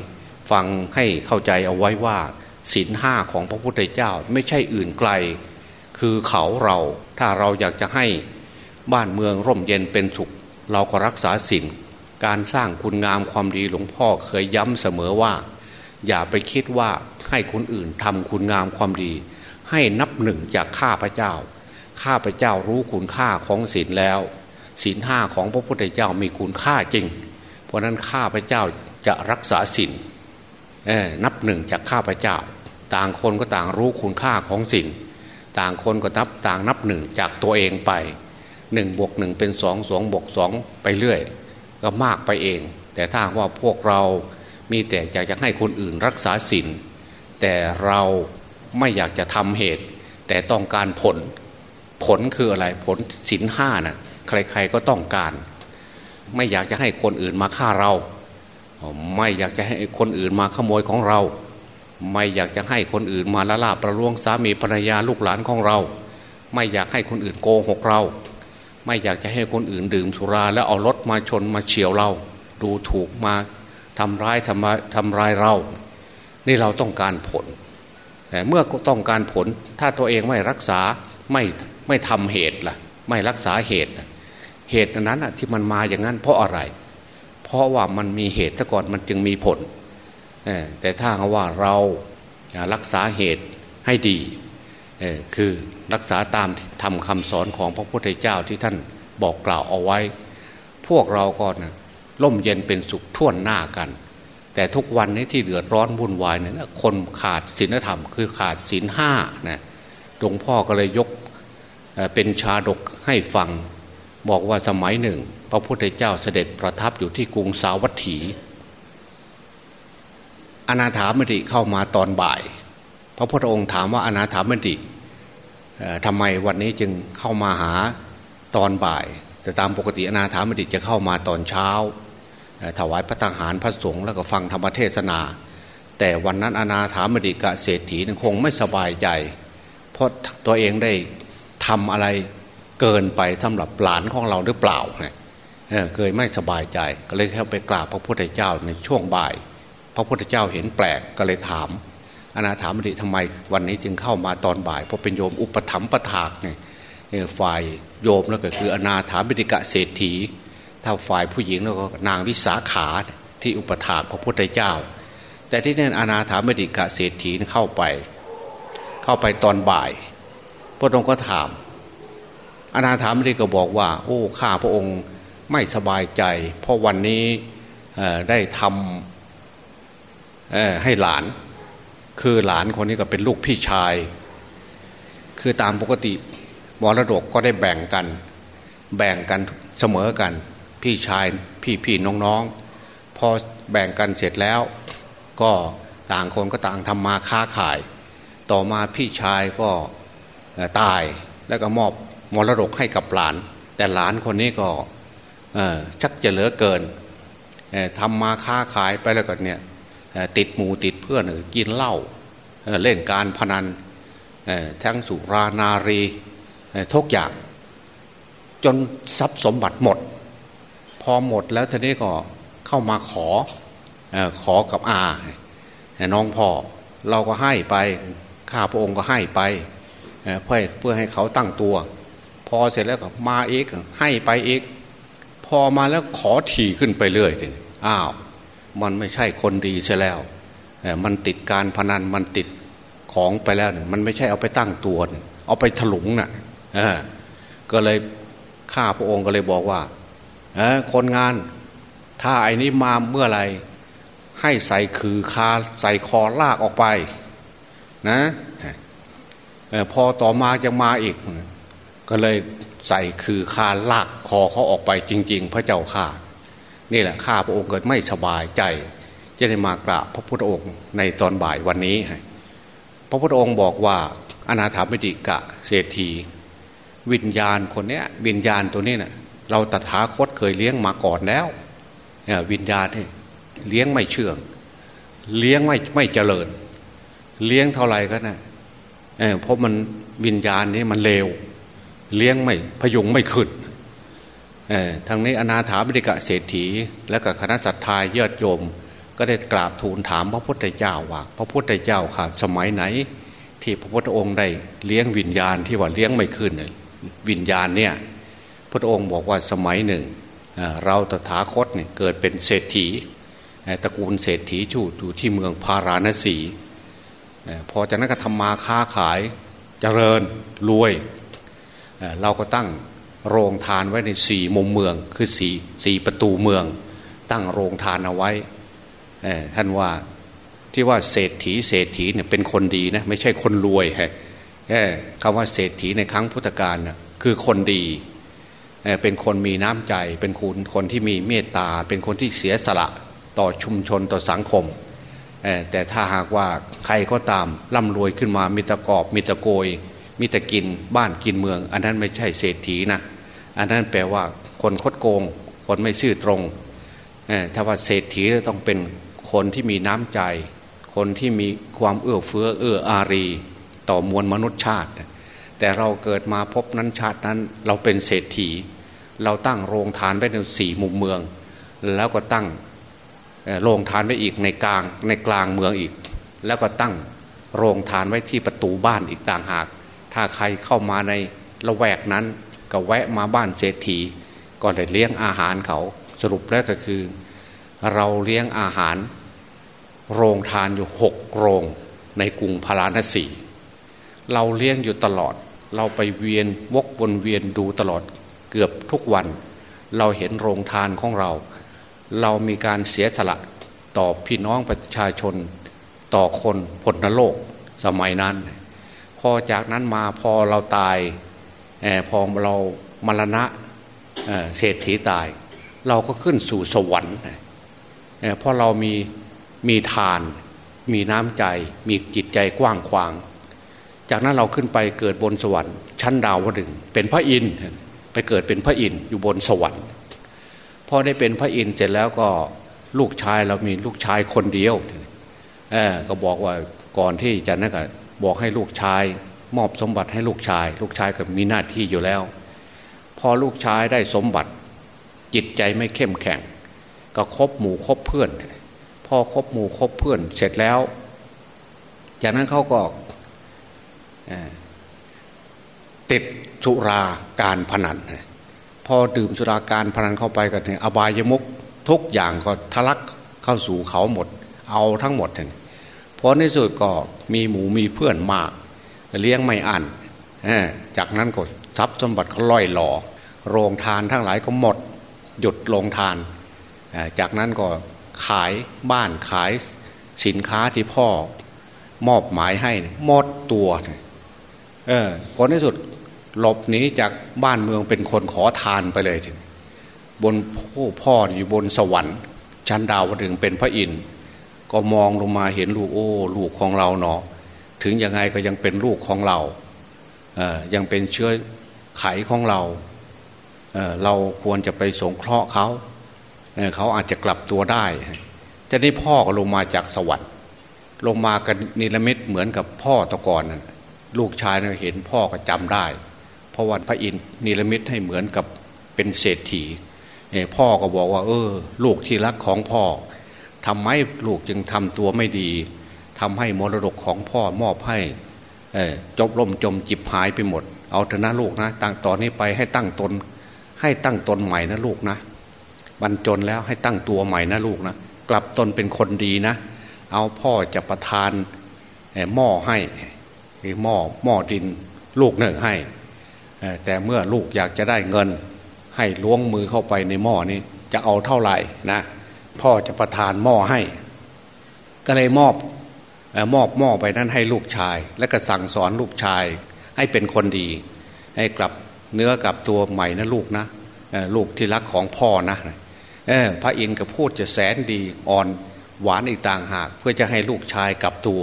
ฟังให้เข้าใจเอาไว้ว่าศีลห้าของพระพุทธเจ้าไม่ใช่อื่นไกล คือเขาเราถ้าเราอยากจะให้บ้านเมืองร่มเย็นเป็นสุข เราก็รักษาศีลการสร้างคุณงามความดีหลวงพ่อเคยย้ำเสมอว่า อย่าไปคิดว่า ให้คนอื่นทำคุณงามความดี ให้นับหนึ่งจากข้าพเจ้า ข้าพเจ้ารู้คุณค่าของศีลแล้วศีลห้าของพระพุทธเจ้ามีคุณค่าจริง เพราะนั้นข้าพเจ้าจะรักษาศีลนับหนึ่งจากข้าพเจ้า ต่างคนก็ต่างรู้คุณค่าของศีลต่างคนก็นับต่างนับหนึ่งจากตัวเองไปหนึ่งบวกหนึ่งเป็นสองสองบวกสองไปเรื่อย ก็มากไปเอง แต่ถ้าว่าพวกเรามีแต่อยากจะให้คนอื่นรักษาศีล แต่เราไม่อยากจะทำเหตุ แต่ต้องการผล ผลคืออะไรผลศีลห้านะ่ะใครๆก็ต้องการ ไม่อยากจะให้คนอื่นมาฆ่าเรา ไม่อยากจะให้คนอื่นมาขโมยของเรา ไม่อยากจะให้คนอื่นมาละลาบประลวงสามีภรรยาลูกหลานของเรา ไม่อยากให้คนอื่นโกหกเรา ไม่อยากจะให้คนอื่นดื่มสุราแล้วเอารถมาชนมาเฉียวเรา ดูถูกมาทำร้ายทำทำร้ายเรา นี่เราต้องการผลแต่เมื่อต้องการผลถ้าตัวเองไม่รักษาไม่ไม่ทำเหตุล่ะ ไม่รักษาเหตุ เหตุนั้นอะที่มันมาอย่างนั้นเพราะอะไร เพราะว่ามันมีเหตุซะก่อนมันจึงมีผล แต่ถ้าว่าเรารักษาเหตุให้ดีคือรักษาตามทำคำสอนของพระพุทธเจ้าที่ท่านบอกกล่าวเอาไว้ พวกเราก็นะร่มเย็นเป็นสุขท่วนหน้ากัน แต่ทุกวันนี้ที่เดือดร้อนวุ่นวายเนี่ยคนขาดศีลธรรม คือขาดศีลห้านะหลวงพ่อก็เลยยกเป็นชาดกให้ฟัง บอกว่าสมัยหนึ่ง พระพุทธเจ้าเสด็จประทับอยู่ที่กรุงสาวัตถี อนาถามติเข้ามาตอนบ่าย พระพุทธองค์ถามว่าอนาถามติทำไมวันนี้จึงเข้ามาหาตอนบ่าย แต่ตามปกติอนาถามติจะเข้ามาตอนเช้า ถวายพระทหารพระสงฆ์แล้วก็ฟังธรรมเทศนา แต่วันนั้นอนาถามติกะเศรษฐีคงไม่สบายใจ เพราะตัวเองได้ทำอะไรเกินไปสำหรับหลานของเราหรือเปล่าเนี่ยเคยไม่สบายใจ ก็เลยเข้าไปกราบพระพุทธเจ้าในช่วงบ่าย พระพุทธเจ้าเห็นแปลกก็เลยถาม อนาถามติทำไมวันนี้จึงเข้ามาตอนบ่าย เพราะเป็นโยมอุปถัมภ์ประถากเนี่ยฝ่ายโยมแล้วก็คืออนาถาบิกะเศรษฐี ถ้าฝ่ายผู้หญิงแล้วก็นางวิสาขาที่อุปถากพระพุทธเจ้า แต่ที่นั่นอนาถาบิกะเศรษฐีเข้าไป เข้าไปตอนบ่าย พระองค์ก็ถาม อนาถาบิก็บอกว่า โอ้ข้าพระองค์ไม่สบายใจ เพราะวันนี้ได้ทำให้หลาน คือหลานคนนี้ก็เป็นลูกพี่ชาย คือตามปกติมรดกก็ได้แบ่งกัน แบ่งกันเสมอกัน พี่ชายพี่พี่น้องๆพอแบ่งกันเสร็จแล้ว ก็ต่างคนก็ต่างทำมาค้าขาย ต่อมาพี่ชายก็ตายแล้วก็มอบมรดกให้กับหลาน แต่หลานคนนี้ก็ชักจะเหลือเกินทำมาค้าขายไปแล้วก็เนี่ยติดหมูติดเพื่อนกินเหล้าเล่นการพนันทั้งสุรานารีทุกอย่าง จนทรัพย์สมบัติหมด พอหมดแล้วทีนี้ก็เข้ามาขอขอกับอาน้องพ่อเราก็ให้ไปข้าพระองค์ก็ให้ไปเพื่อเพื่อให้เขาตั้งตัว พอเสร็จแล้วก็มาอีกให้ไปอีกพอมาแล้วขอถี่ขึ้นไปเรื่อยอ้าว มันไม่ใช่คนดีเสียแล้วมันติดการพนันมันติดของไปแล้วเนี่ยมันไม่ใช่เอาไปตั้งตัว เอาไปถลุงนะ่ะก็เลยข้าพระองค์ก็เลยบอกว่า คนงาน ถ้าไอ้นี้มาเมื่อไรให้ใส่คือคาใส่คอลากออกไป นะพอต่อมาจะมาอีก ก็เลยใส่คือคาลากคอเขาออกไปจริง ๆ พระเจ้าข่านี่แหละข้าพระองค์เกิดไม่สบายใจ จะได้มากราบพระพุทธองค์ในตอนบ่ายวันนี้ พระพุทธองค์บอกว่าอนาถามิติกะเศรษฐี วิญญาณคนเนี้ย วิญญาณตัวนี้เนะ่ย เราตถาคตเคยเลี้ยงมาก่อนแล้ววิญญาณนี่เลี้ยงไม่เชื่อง เลี้ยงไม่ไม่เจริญ เลี้ยงเท่าไหร่ก็นะเเพราะมันวิญญาณนี้มันเลวเลี้ยงไม่พยุงไม่ขึ้นทางนี้อนาถาบิกะเศรษฐี และกับคณะสัตยาเยิดโยม ก็ได้กราบทูลถามพระพุทธเจ้าว่า พระพุทธเจ้าค่ะสมัยไหน ที่พระพุทธองค์ได้เลี้ยงวิญญาณที่ว่าเลี้ยงไม่ขึ้นวิญญาณเนี่ย พระองค์บอกว่าสมัยหนึ่ง เราตถาคตเนี่ยเกิดเป็นเศรษฐีตระกูลเศรษฐีชูอยู่ที่เมืองพาราณสีพอจากนั้นก็ทำมาค้าขายเจริญรวย เราก็ตั้งโรงทานไว้ในสี่มุมเมืองคือสี่สี่ประตูเมือง ตั้งโรงทานเอาไว้ท่านว่าที่ว่าเศรษฐีเศรษฐีเนี่ยเป็นคนดีนะไม่ใช่คนรวยฮะคำว่าเศรษฐีในครั้งพุทธกาลนะคือคนดี เป็นคนมีน้ำใจ เป็นคนคนที่มีเมตตา เป็นคนที่เสียสละต่อชุมชนต่อสังคม แต่ถ้าหากว่าใครก็ตามร่ำรวยขึ้นมามีตะกอบมีตะโกย มีตะกินบ้านกินเมือง อันนั้นไม่ใช่เศรษฐีนะ อันนั้นแปลว่าคนคดโกง คนไม่ซื่อตรงถ้าว่าเศรษฐีต้องเป็นคนที่มีน้ำใจ คนที่มีความเอื้อเฟื้อเอื้ออารี ต่อมวลมนุษยชาติ แต่เราเกิดมาพบนั้นชาตินั้น เราเป็นเศรษฐี เราตั้งโรงทานไว้ในสี่มุมเมือง แล้วก็ตั้งโรงทานไว้อีกในกลางในกลางเมืองอีก แล้วก็ตั้งโรงทานไว้ที่ประตูบ้านอีกต่างหาก ถ้าใครเข้ามาในละแวกนั้น ก็แวะมาบ้านเศรษฐีก็เลยเลี้ยงอาหารเขาสรุปแล้วก็คือ เราเลี้ยงอาหาร โรงทานอยู่หกโรงในกรุงพาราณสี เราเลี้ยงอยู่ตลอด เราไปเวียนวกวนเวียนดูตลอดเกือบทุกวัน เราเห็นโรงทานของเรา เรามีการเสียสละต่อพี่น้องประชาชนต่อคนพลนโลกสมัยนั้น พอจากนั้นมาพอเราตายพอเรามรณะเศรษฐีตาย เราก็ขึ้นสู่สวรรค์เพราะเรามีมีทาน มีน้ำใจ มีจิตใจกว้างขวาง จากนั้นเราขึ้นไปเกิดบนสวรรค์ชั้นดาวดึงเป็นพระอินทร์ไปเกิดเป็นพระอินทร์อยู่บนสวรรค์พอได้เป็นพระอินทร์เสร็จแล้วก็ลูกชายเรามีลูกชายคนเดียวเออก็บอกว่าก่อนที่จะนั่นก็บอกให้ลูกชาย มอบสมบัติให้ลูกชาย ลูกชายก็มีหน้าที่อยู่แล้ว พอลูกชายได้สมบัติ จิตใจไม่เข้มแข็ง ก็คบหมู่คบเพื่อน พอคบหมู่คบเพื่อนเสร็จแล้ว จากนั้นเขาก็ ติดสุราการพนันพอดื่มสุราการพนันเข้าไปกันเนี่ยอบายมุกทุกอย่างก็ทะลักเข้าสู่เขาหมด เอาทั้งหมดเลยพอในสุดก็มีหมูมีเพื่อนมาก เลี้ยงไม่อันจากนั้นก็ทรัพย์สมบัติก็ล่อยหล่อโรงทานทั้งหลายก็หมด หยุดโรงทาน จากนั้นก็ขายบ้านขายสินค้าที่พ่อมอบหมายให้หมดตัว เออผลที่สุดหลบหนีจากบ้านเมืองเป็นคนขอทานไปเลยทีบนผู้พ่ออยู่บนสวรรค์ชั้นดาวดึงเป็นพระอินทร์ก็มองลงมาเห็นลูกโอ้ลูกของเราเนาะถึงยังไงก็ยังเป็นลูกของเราเอยังเป็นเชื้อไขของเราเเราควรจะไปสงเคราะห์เขาเเขาอาจจะกลับตัวได้จะได้พ่อก็ลงมาจากสวรรค์ ลงมากันนิรมิตเหมือนกับพ่อตะกอน ลูกชายเห็นพ่อก็จำได้ เพราะว่าพระอินทร์นิรมิตให้เหมือนกับเป็นเศรษฐีพ่อก็บอกว่า เออ ลูกที่รักของพ่อทำไมลูกจึงทำตัวไม่ดีทำให้มรดกของพ่อมอบให้จบล่มจมจิบหายไปหมด เอาเถอะนะลูกนะตั้งตอนนี้ไปให้ตั้งตน ให้ตั้งตนใหม่นะลูกนะบรรจนแล้วให้ตั้งตัวใหม่นะลูกนะกลับตนเป็นคนดีนะ เอาพ่อจะประทานหม้อให้ คือหม้อหม้อดินลูกหนึ่งให้ แต่เมื่อลูกอยากจะได้เงิน ให้ล้วงมือเข้าไปในหม้อนี้จะเอาเท่าไหร่นะพ่อจะประทานหม้อให้ ก็เลยมอบมอบหม้อไปนั้นให้ลูกชาย และก็สั่งสอนลูกชาย ให้เป็นคนดี ให้กลับเนื้อกับตัวใหม่นะลูกนะลูกที่รักของพ่อนะพระอินทร์ก็พูดจะแสนดีอ่อนหวานอีกต่างหาก เพื่อจะให้ลูกชายกลับตัว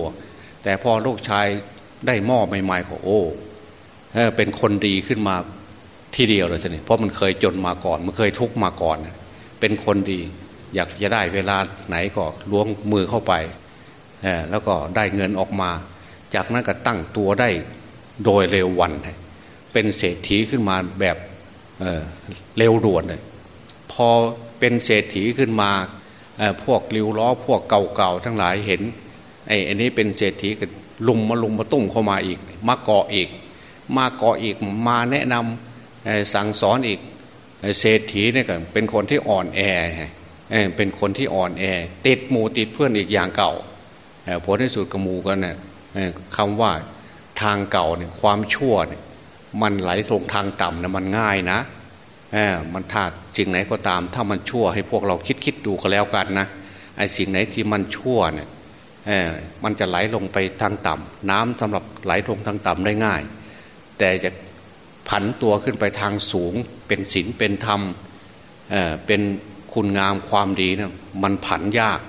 แต่พอลูกชาย ได้หม้อใหม่ๆก็โอ้เป็นคนดีขึ้นมาทีเดียวเลยสิเพราะมันเคยจนมาก่อน มันเคยทุกมาก่อน เป็นคนดี อยากจะได้เวลาไหนก็ล้วงมือเข้าไปแล้วก็ได้เงินออกมา จากนั้นก็ตั้งตัวได้โดยเร็ววัน เป็นเศรษฐีขึ้นมาแบบเเร็วด่วนเลยพอเป็นเศรษฐีขึ้นมาพวกริ้วล้อพวกเก่าๆทั้งหลายเห็นไอ้อันนี้เป็นเศรษฐีกัน ลุมมาลุมมาตุ้มเข้ามาอีก มาเกาะอีก มาเกาะอีกมาแนะนำสั่งสอนอีกเศรษฐีเนี่ยก็เป็นคนที่อ่อนแอเป็นคนที่อ่อนแอ ติดหมูติดเพื่อนอีกอย่างเก่าผลที่สุดกระมูกันเนี่ยคำว่าทางเก่าเนี่ยความชั่วเนี่ยมันไหลลงทางต่ำนะมันง่ายนะมันถ้าสิ่งไหนก็ตาม ถ้ามันชั่วให้พวกเราคิดคิดดูก็แล้วกันนะไอ้สิ่งไหนที่มันชั่วเนี่ย มันจะไหลลงไปทางต่ำน้ำสำหรับไหลลงทางต่ำได้ง่าย แต่จะผันตัวขึ้นไปทางสูง เป็นศีลเป็นธรรมเเป็นคุณงามความดีนะมันผันยาก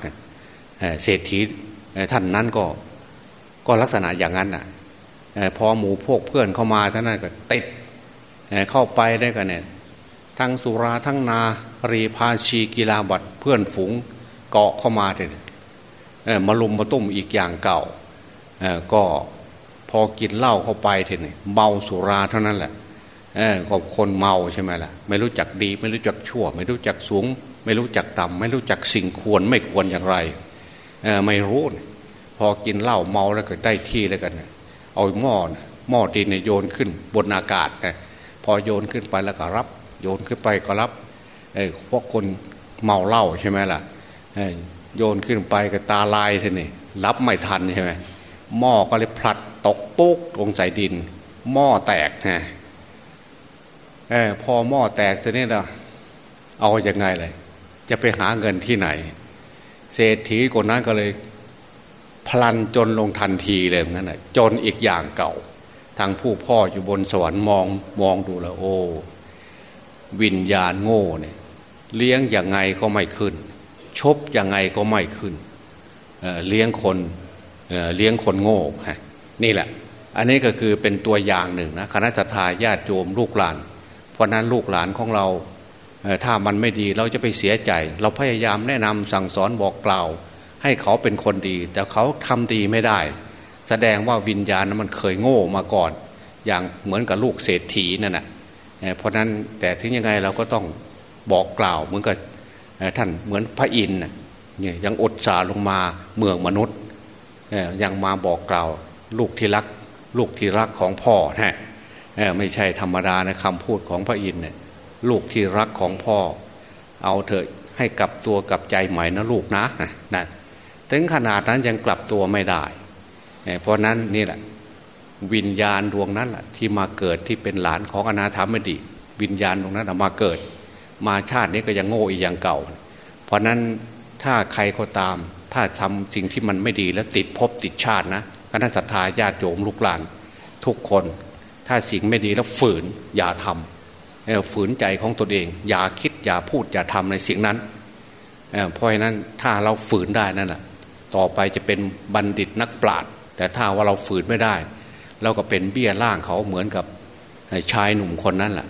เศรษฐีท่านนั้นก็ก็ลักษณะอย่างนั้นอะพอหมูพวกเพื่อนเข้ามาท่านนั้นก็ติดเข้าไปได้กันเนี่ยทั้งสุราทั้งนารีพาชีกีฬาบัตเพื่อนฝูงเกาะเข้ามาเนี่ย มาลุมมาตุ้มอีกอย่างเก่าก็พอกินเหล้าเข้าไปเถอะเนี่ยเมาสุราเท่านั้นแหละก็คนเมาใช่ไหมล่ะ ไม่รู้จักดี ไม่รู้จักชั่ว ไม่รู้จักสูง ไม่รู้จักต่ำไม่รู้จักสิ่งควรไม่ควรอย่างไรไม่รู้พอกินเหล้าเมาแล้วก็ได้ที่แล้วกันเอาหม้อหม้อดินโยนขึ้นบนอากาศพอโยนขึ้นไปแล้วก็รับ โยนขึ้นไปก็รับพวกคนเมาเหล้าใช่ไหมล่ะ โยนขึ้นไปกับตาลายทีนี่รับไม่ทันใช่ไหมหม้อก็เลยพลัดตกปุ๊กลงใส่ดิน หม้อแตกฮะอพอหม้อแตกทีนี้เราเอาอยัางไงเลย จะไปหาเงินที่ไหน เศรษฐีคนนั้นก็เลยพลันจนลงทันทีเลยนั่นแหละจนอีกอย่างเก่า ทางผู้พ่ออยู่บนสวรรค์มองมองดูแล้วโอ้ วิญญาณโง่เนี่ยเลี้ยงอย่างไงก็ไม่ขึ้น ชบยังไงก็ไม่ขึ้นเเลี้ยงคนเเลี้ยงคนโง่นี่แหละ อันนี้ก็คือเป็นตัวอย่างหนึ่งนะคณะทาญาติโยมลูกหลาน เพราะนั้นลูกหลานของเราถ้ามันไม่ดีเราจะไปเสียใจ เราพยายามแนะนำสั่งสอนบอกกล่าว ให้เขาเป็นคนดี แต่เขาทำดีไม่ได้ แสดงว่าวิญญาณมันเคยโง่มาก่อน อย่างเหมือนกับลูกเศรษฐีนั่นแหะเพราะนั้นแต่ถึงยังไงเราก็ต้องบอกกล่าวเหมือนกับ ท่านเหมือนพระอินทร์เนี่ยยังอดสาลงมาเมืองมนุษย์ยังมาบอกกล่าวลูกที่รัก ลูกที่รักของพ่อฮะไม่ใช่ธรรมดานะคำพูดของพระอินทร์เนี่ยลูกที่รักของพ่อ เอาเถอะให้กลับตัวกลับใจใหม่นะลูกนะนั่นถึงขนาดนั้นยังกลับตัวไม่ได้ เพราะนั้นนี่แหละวิญญาณดวงนั้นแหละที่มาเกิดที่เป็นหลานของอนาถามดี วิญญาณดวงนั้นมาเกิด มาชาตินี้ก็ยังโง่อีกอย่างเก่า เพราะนั้นถ้าใครก็ตาม ถ้าทำสิ่งที่มันไม่ดีแล้วติดภพติดชาตินะคณะสัตยาญาติโยมลูกหลาน ทุกคน ถ้าสิ่งไม่ดีแล้วฝืนอย่าทำฝืนใจของตนเอง อย่าคิดอย่าพูดอย่าทำในสิ่งนั้นเพราะฉะนั้นถ้าเราฝืนได้นั่นแหละต่อไปจะเป็นบัณฑิตนักปราชญ์แต่ถ้าว่าเราฝืนไม่ได้ เราก็เป็นเบี้ยล่างเขาเหมือนกับชายหนุ่มคนนั้นแหละ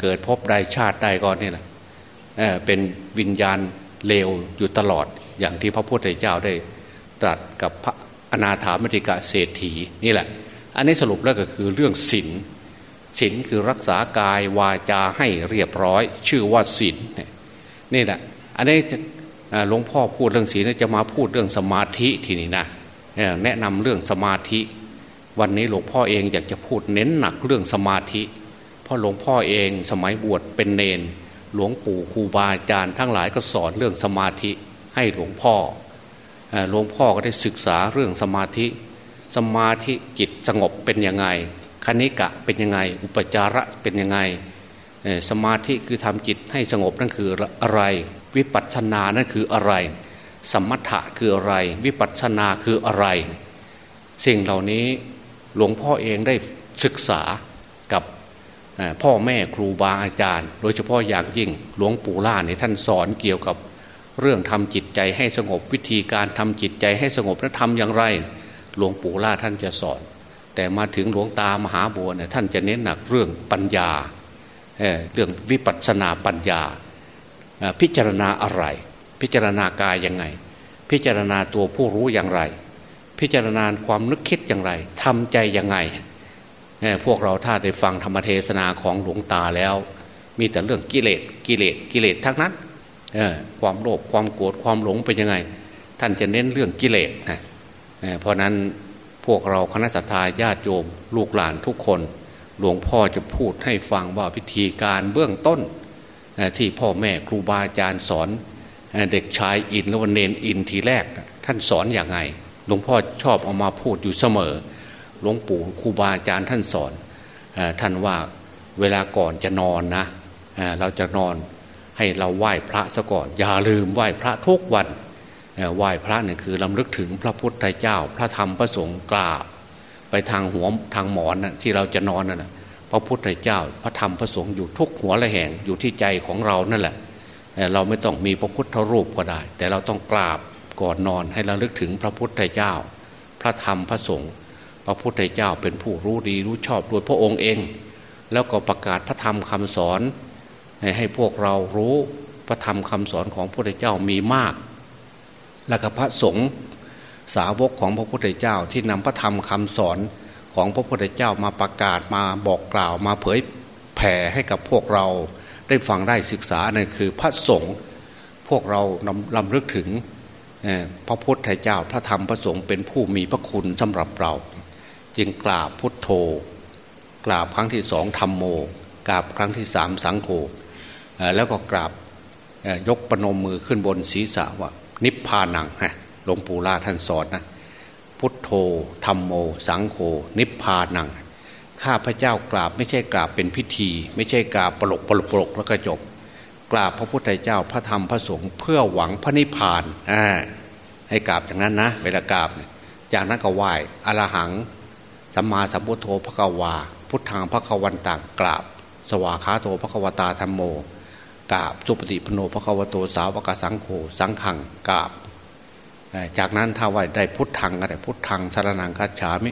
เกิดพบใดชาติใดก่อนนี่แหละเป็นวิญญาณเลวอยู่ตลอด อย่างที่พระพุทธเจ้าได้ตรัสกับพระอนาถามติกะเศรษฐีนี่แหละ อันนี้สรุปแล้วก็คือเรื่องศีลศีลคือรักษากายวาจาให้เรียบร้อย ชื่อว่าศีลนี่แหละ อันนี้หลวงพ่อพูดเรื่องศีลจะมาพูดเรื่องสมาธิทีนี้นะแนะนำเรื่องสมาธิ วันนี้หลวงพ่อเองอยากจะพูดเน้นหนักเรื่องสมาธิ พราะหลวงพ่อเองสมัยบวชเป็นเนน หลวงปู่ครูบาอาจารย์ทั้งหลายก็สอนเรื่องสมาธิให้หลวงพ่อหลวงพ่อก็ได้ศึกษาเรื่องสมาธิ สมาธิจิตสงบเป็นยังไงคณิกะเป็นยังไง อุปจาระเป็นยังไงสมาธิคือทำจิตให้สงบนั่นคืออะไร วิปัสสนานั่นคืออะไร สมถะคืออะไร วิปัสสนาคืออะไร สิ่งเหล่านี้หลวงพ่อเองได้ศึกษา พ่อแม่ครูบาอาจารย์ โดยเฉพาะอย่างยิ่งหลวงปู่ล่าเนี่ยท่านสอนเกี่ยวกับ เรื่องทำจิตใจให้สงบวิธีการทำจิตใจให้สงบและทำอย่างไร หลวงปู่ล่าท่านจะสอน แต่มาถึงหลวงตามหาบัวเนี่ยท่านจะเน้นหนักเรื่องปัญญาเเรื่องวิปัสสนาปัญญา พิจารณาอะไร พิจารณากายยังไง พิจารณาตัวผู้รู้อย่างไร พิจารณาความนึกคิดอย่างไรทำใจยังไง พวกเราถ้าได้ฟังธรรมเทศนาของหลวงตาแล้ว มีแต่เรื่องกิเลสกิเลสกิเลสทั้งนั้นความโลภความโกรธความหลงเป็นยังไง ท่านจะเน้นเรื่องกิเลสนะเพราะนั้นพวกเราคณะสัตยาญาติโยมลูกหลานทุกคน หลวงพ่อจะพูดให้ฟังว่าวิธีการเบื้องต้น ที่พ่อแม่ครูบาอาจารย์สอนเด็กชายอินหรือว่าเนนอินทีแรก ท่านสอนอย่างไง หลวงพ่อชอบเอามาพูดอยู่เสมอ หลวงปู่ครูบาอาจารย์ท่านสอนท่านว่าเวลาก่อนจะนอนนะเราจะนอนให้เราไหว้พระซะก่อน อย่าลืมไหว้พระทุกวันไหว้พระเนี่ยคือลำลึกถึงพระพุทธเจ้า พระธรรมพระสงฆ์กราบ ไปทางหัวทางหมอนนะที่เราจะนอนนั่นนะพระพุทธเจ้า พระธรรมพระสงฆ์อยู่ทุกหัวละแห่งอยู่ที่ใจของเรานั่นแหละเราไม่ต้องมีพระพุทธรูปก็ได้ แต่เราต้องกราบก่อนนอนให้เราลึกถึงพระพุทธเจ้า พระธรรมพระสงฆ์ พระพุทธเจ้าเป็นผู้รู้ดีรู้ชอบโดยพระองค์เอง แล้วก็ประกาศพระธรรมคำสอน ให้พวกเรารู้พระธรรมคำสอนของพระพุทธเจ้ามีมาก และก็พระสงฆ์สาวกของพระพุทธเจ้าที่นำพระธรรมคำสอนของพระพุทธเจ้ามาประกาศมาบอกกล่าวมาเผยแผ่ให้กับพวกเราได้ฟังได้ศึกษานั่นคือพระสงฆ์พวกเราลำลึกถึงพระพุทธเจ้าพระธรรมพระสงฆ์เป็นผู้มีพระคุณสำหรับเรา จึงกราบพุทโธ กราบครั้งที่สองธรรมโม กราบครั้งที่สามสังโฆแล้วก็กราบยกปนมมือขึ้นบนศีรษะว่า นิพพานังฮะหลวงปู่ลาท่านสอนนะพุทโธธรรมโม สังโฆนิพพานัง ข้าพระเจ้ากราบไม่ใช่กราบเป็นพิธี ไม่ใช่กราบปลกปลกปลกแล้วก็จบ กราบพระพุทธเจ้าพระธรรมพระสงฆ์เพื่อหวังพระนิพพานอ่าให้กราบอย่างนั้นนะ เวลากราบเนี่ยจากนั้นก็ไหว้อรหัง สัมมาสัมพุทโธพระกวา พุทธังพระกวันต่างกราบ สวาคาโตพระกวตาธรรมโมกราบสุปฏิพโนพระควโตสาวกสังโฆสังขังกราบ จากนั้นถ้าว่าได้พุทธังก็ได้พุทธังสารนังคัจฉามิ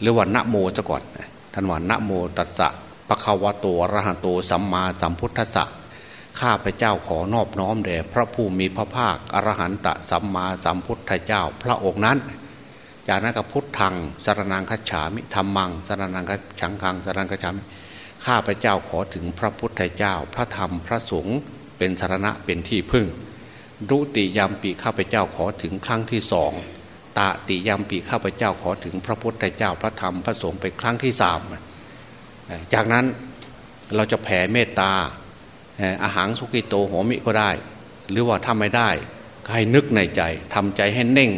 หรือว่านะโมซะก่อนท่านว่านะโมตัสสะปะคะวะโตอรหันโตสัมมาสัมพุทธัสสะข้าพเจ้าขอนอบน้อมแด่พระผู้มีพระภาคอรหันตะสัมมาสัมพุทธเจ้าพระองค์นั้น จากนั้นก็พุทธังสารนังคัจฉามิธรรมังสารนังคัจฉังคังสารนังคัจฉามิข้าพเจ้าขอถึงพระพุทธเจ้า พระธรรมพระสงฆ์เป็นสารณะเป็นที่พึ่งรุติยามปีข้าพเจ้าขอถึงครั้งที่สองตาติยามปีข้าพเจ้าขอถึงพระพุทธเจ้าพระธรรมพระสงฆ์เป็นครั้งที่สามจากนั้นเราจะแผ่เมตตาอาหารสุกิโตโหมิก็ได้ หรือว่าทำไม่ได้ก็ให้นึกในใจทำใจให้เน่ง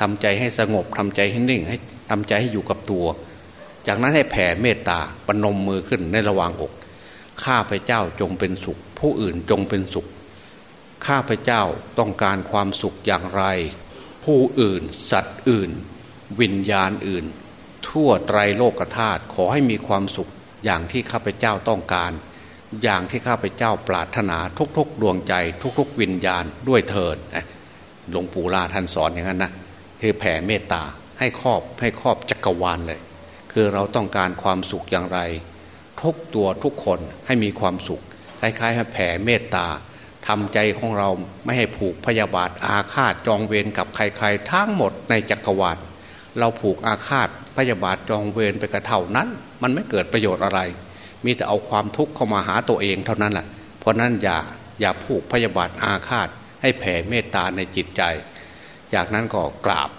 ทำใจให้สงบทำใจให้นิ่ง ให้ทำใจให้อยู่กับตัว จากนั้นให้แผ่เมตตาปนมมือขึ้นในระหว่างอก ข้าพเจ้าจงเป็นสุข ผู้อื่นจงเป็นสุข ข้าพเจ้าต้องการความสุขอย่างไร ผู้อื่น สัตว์อื่น วิญญาณอื่น ทั่วไตรโลกธาตุขอให้มีความสุขอย่างที่ข้าพเจ้าต้องการ อย่างที่ข้าพเจ้าปรารถนาทุกๆดวงใจ ทุกๆ วิญญาณด้วยเถิดหลวงปู่ลาท่านสอนอย่างนั้นนะ คือแผ่เมตตาให้ครอบให้ครอบจักรวาลเลย คือเราต้องการความสุขอย่างไร ทุกตัวทุกคนให้มีความสุขคล้ายๆให้แผ่เมตตาทำใจของเราไม่ให้ผูกพยาบาทอาฆาตจองเวรกับใครๆ ทั้งหมดในจักรวาลเราผูกอาฆาตพยาบาทจองเวรไปกระเท่านั้น มันไม่เกิดประโยชน์อะไร มีแต่เอาความทุกข์เข้ามาหาตัวเองเท่านั้นแหละเพราะนั้นอย่าอย่าผูกพยาบาทอาฆาตให้แผ่เมตตาในจิตใจ จากนั้นก็กราบ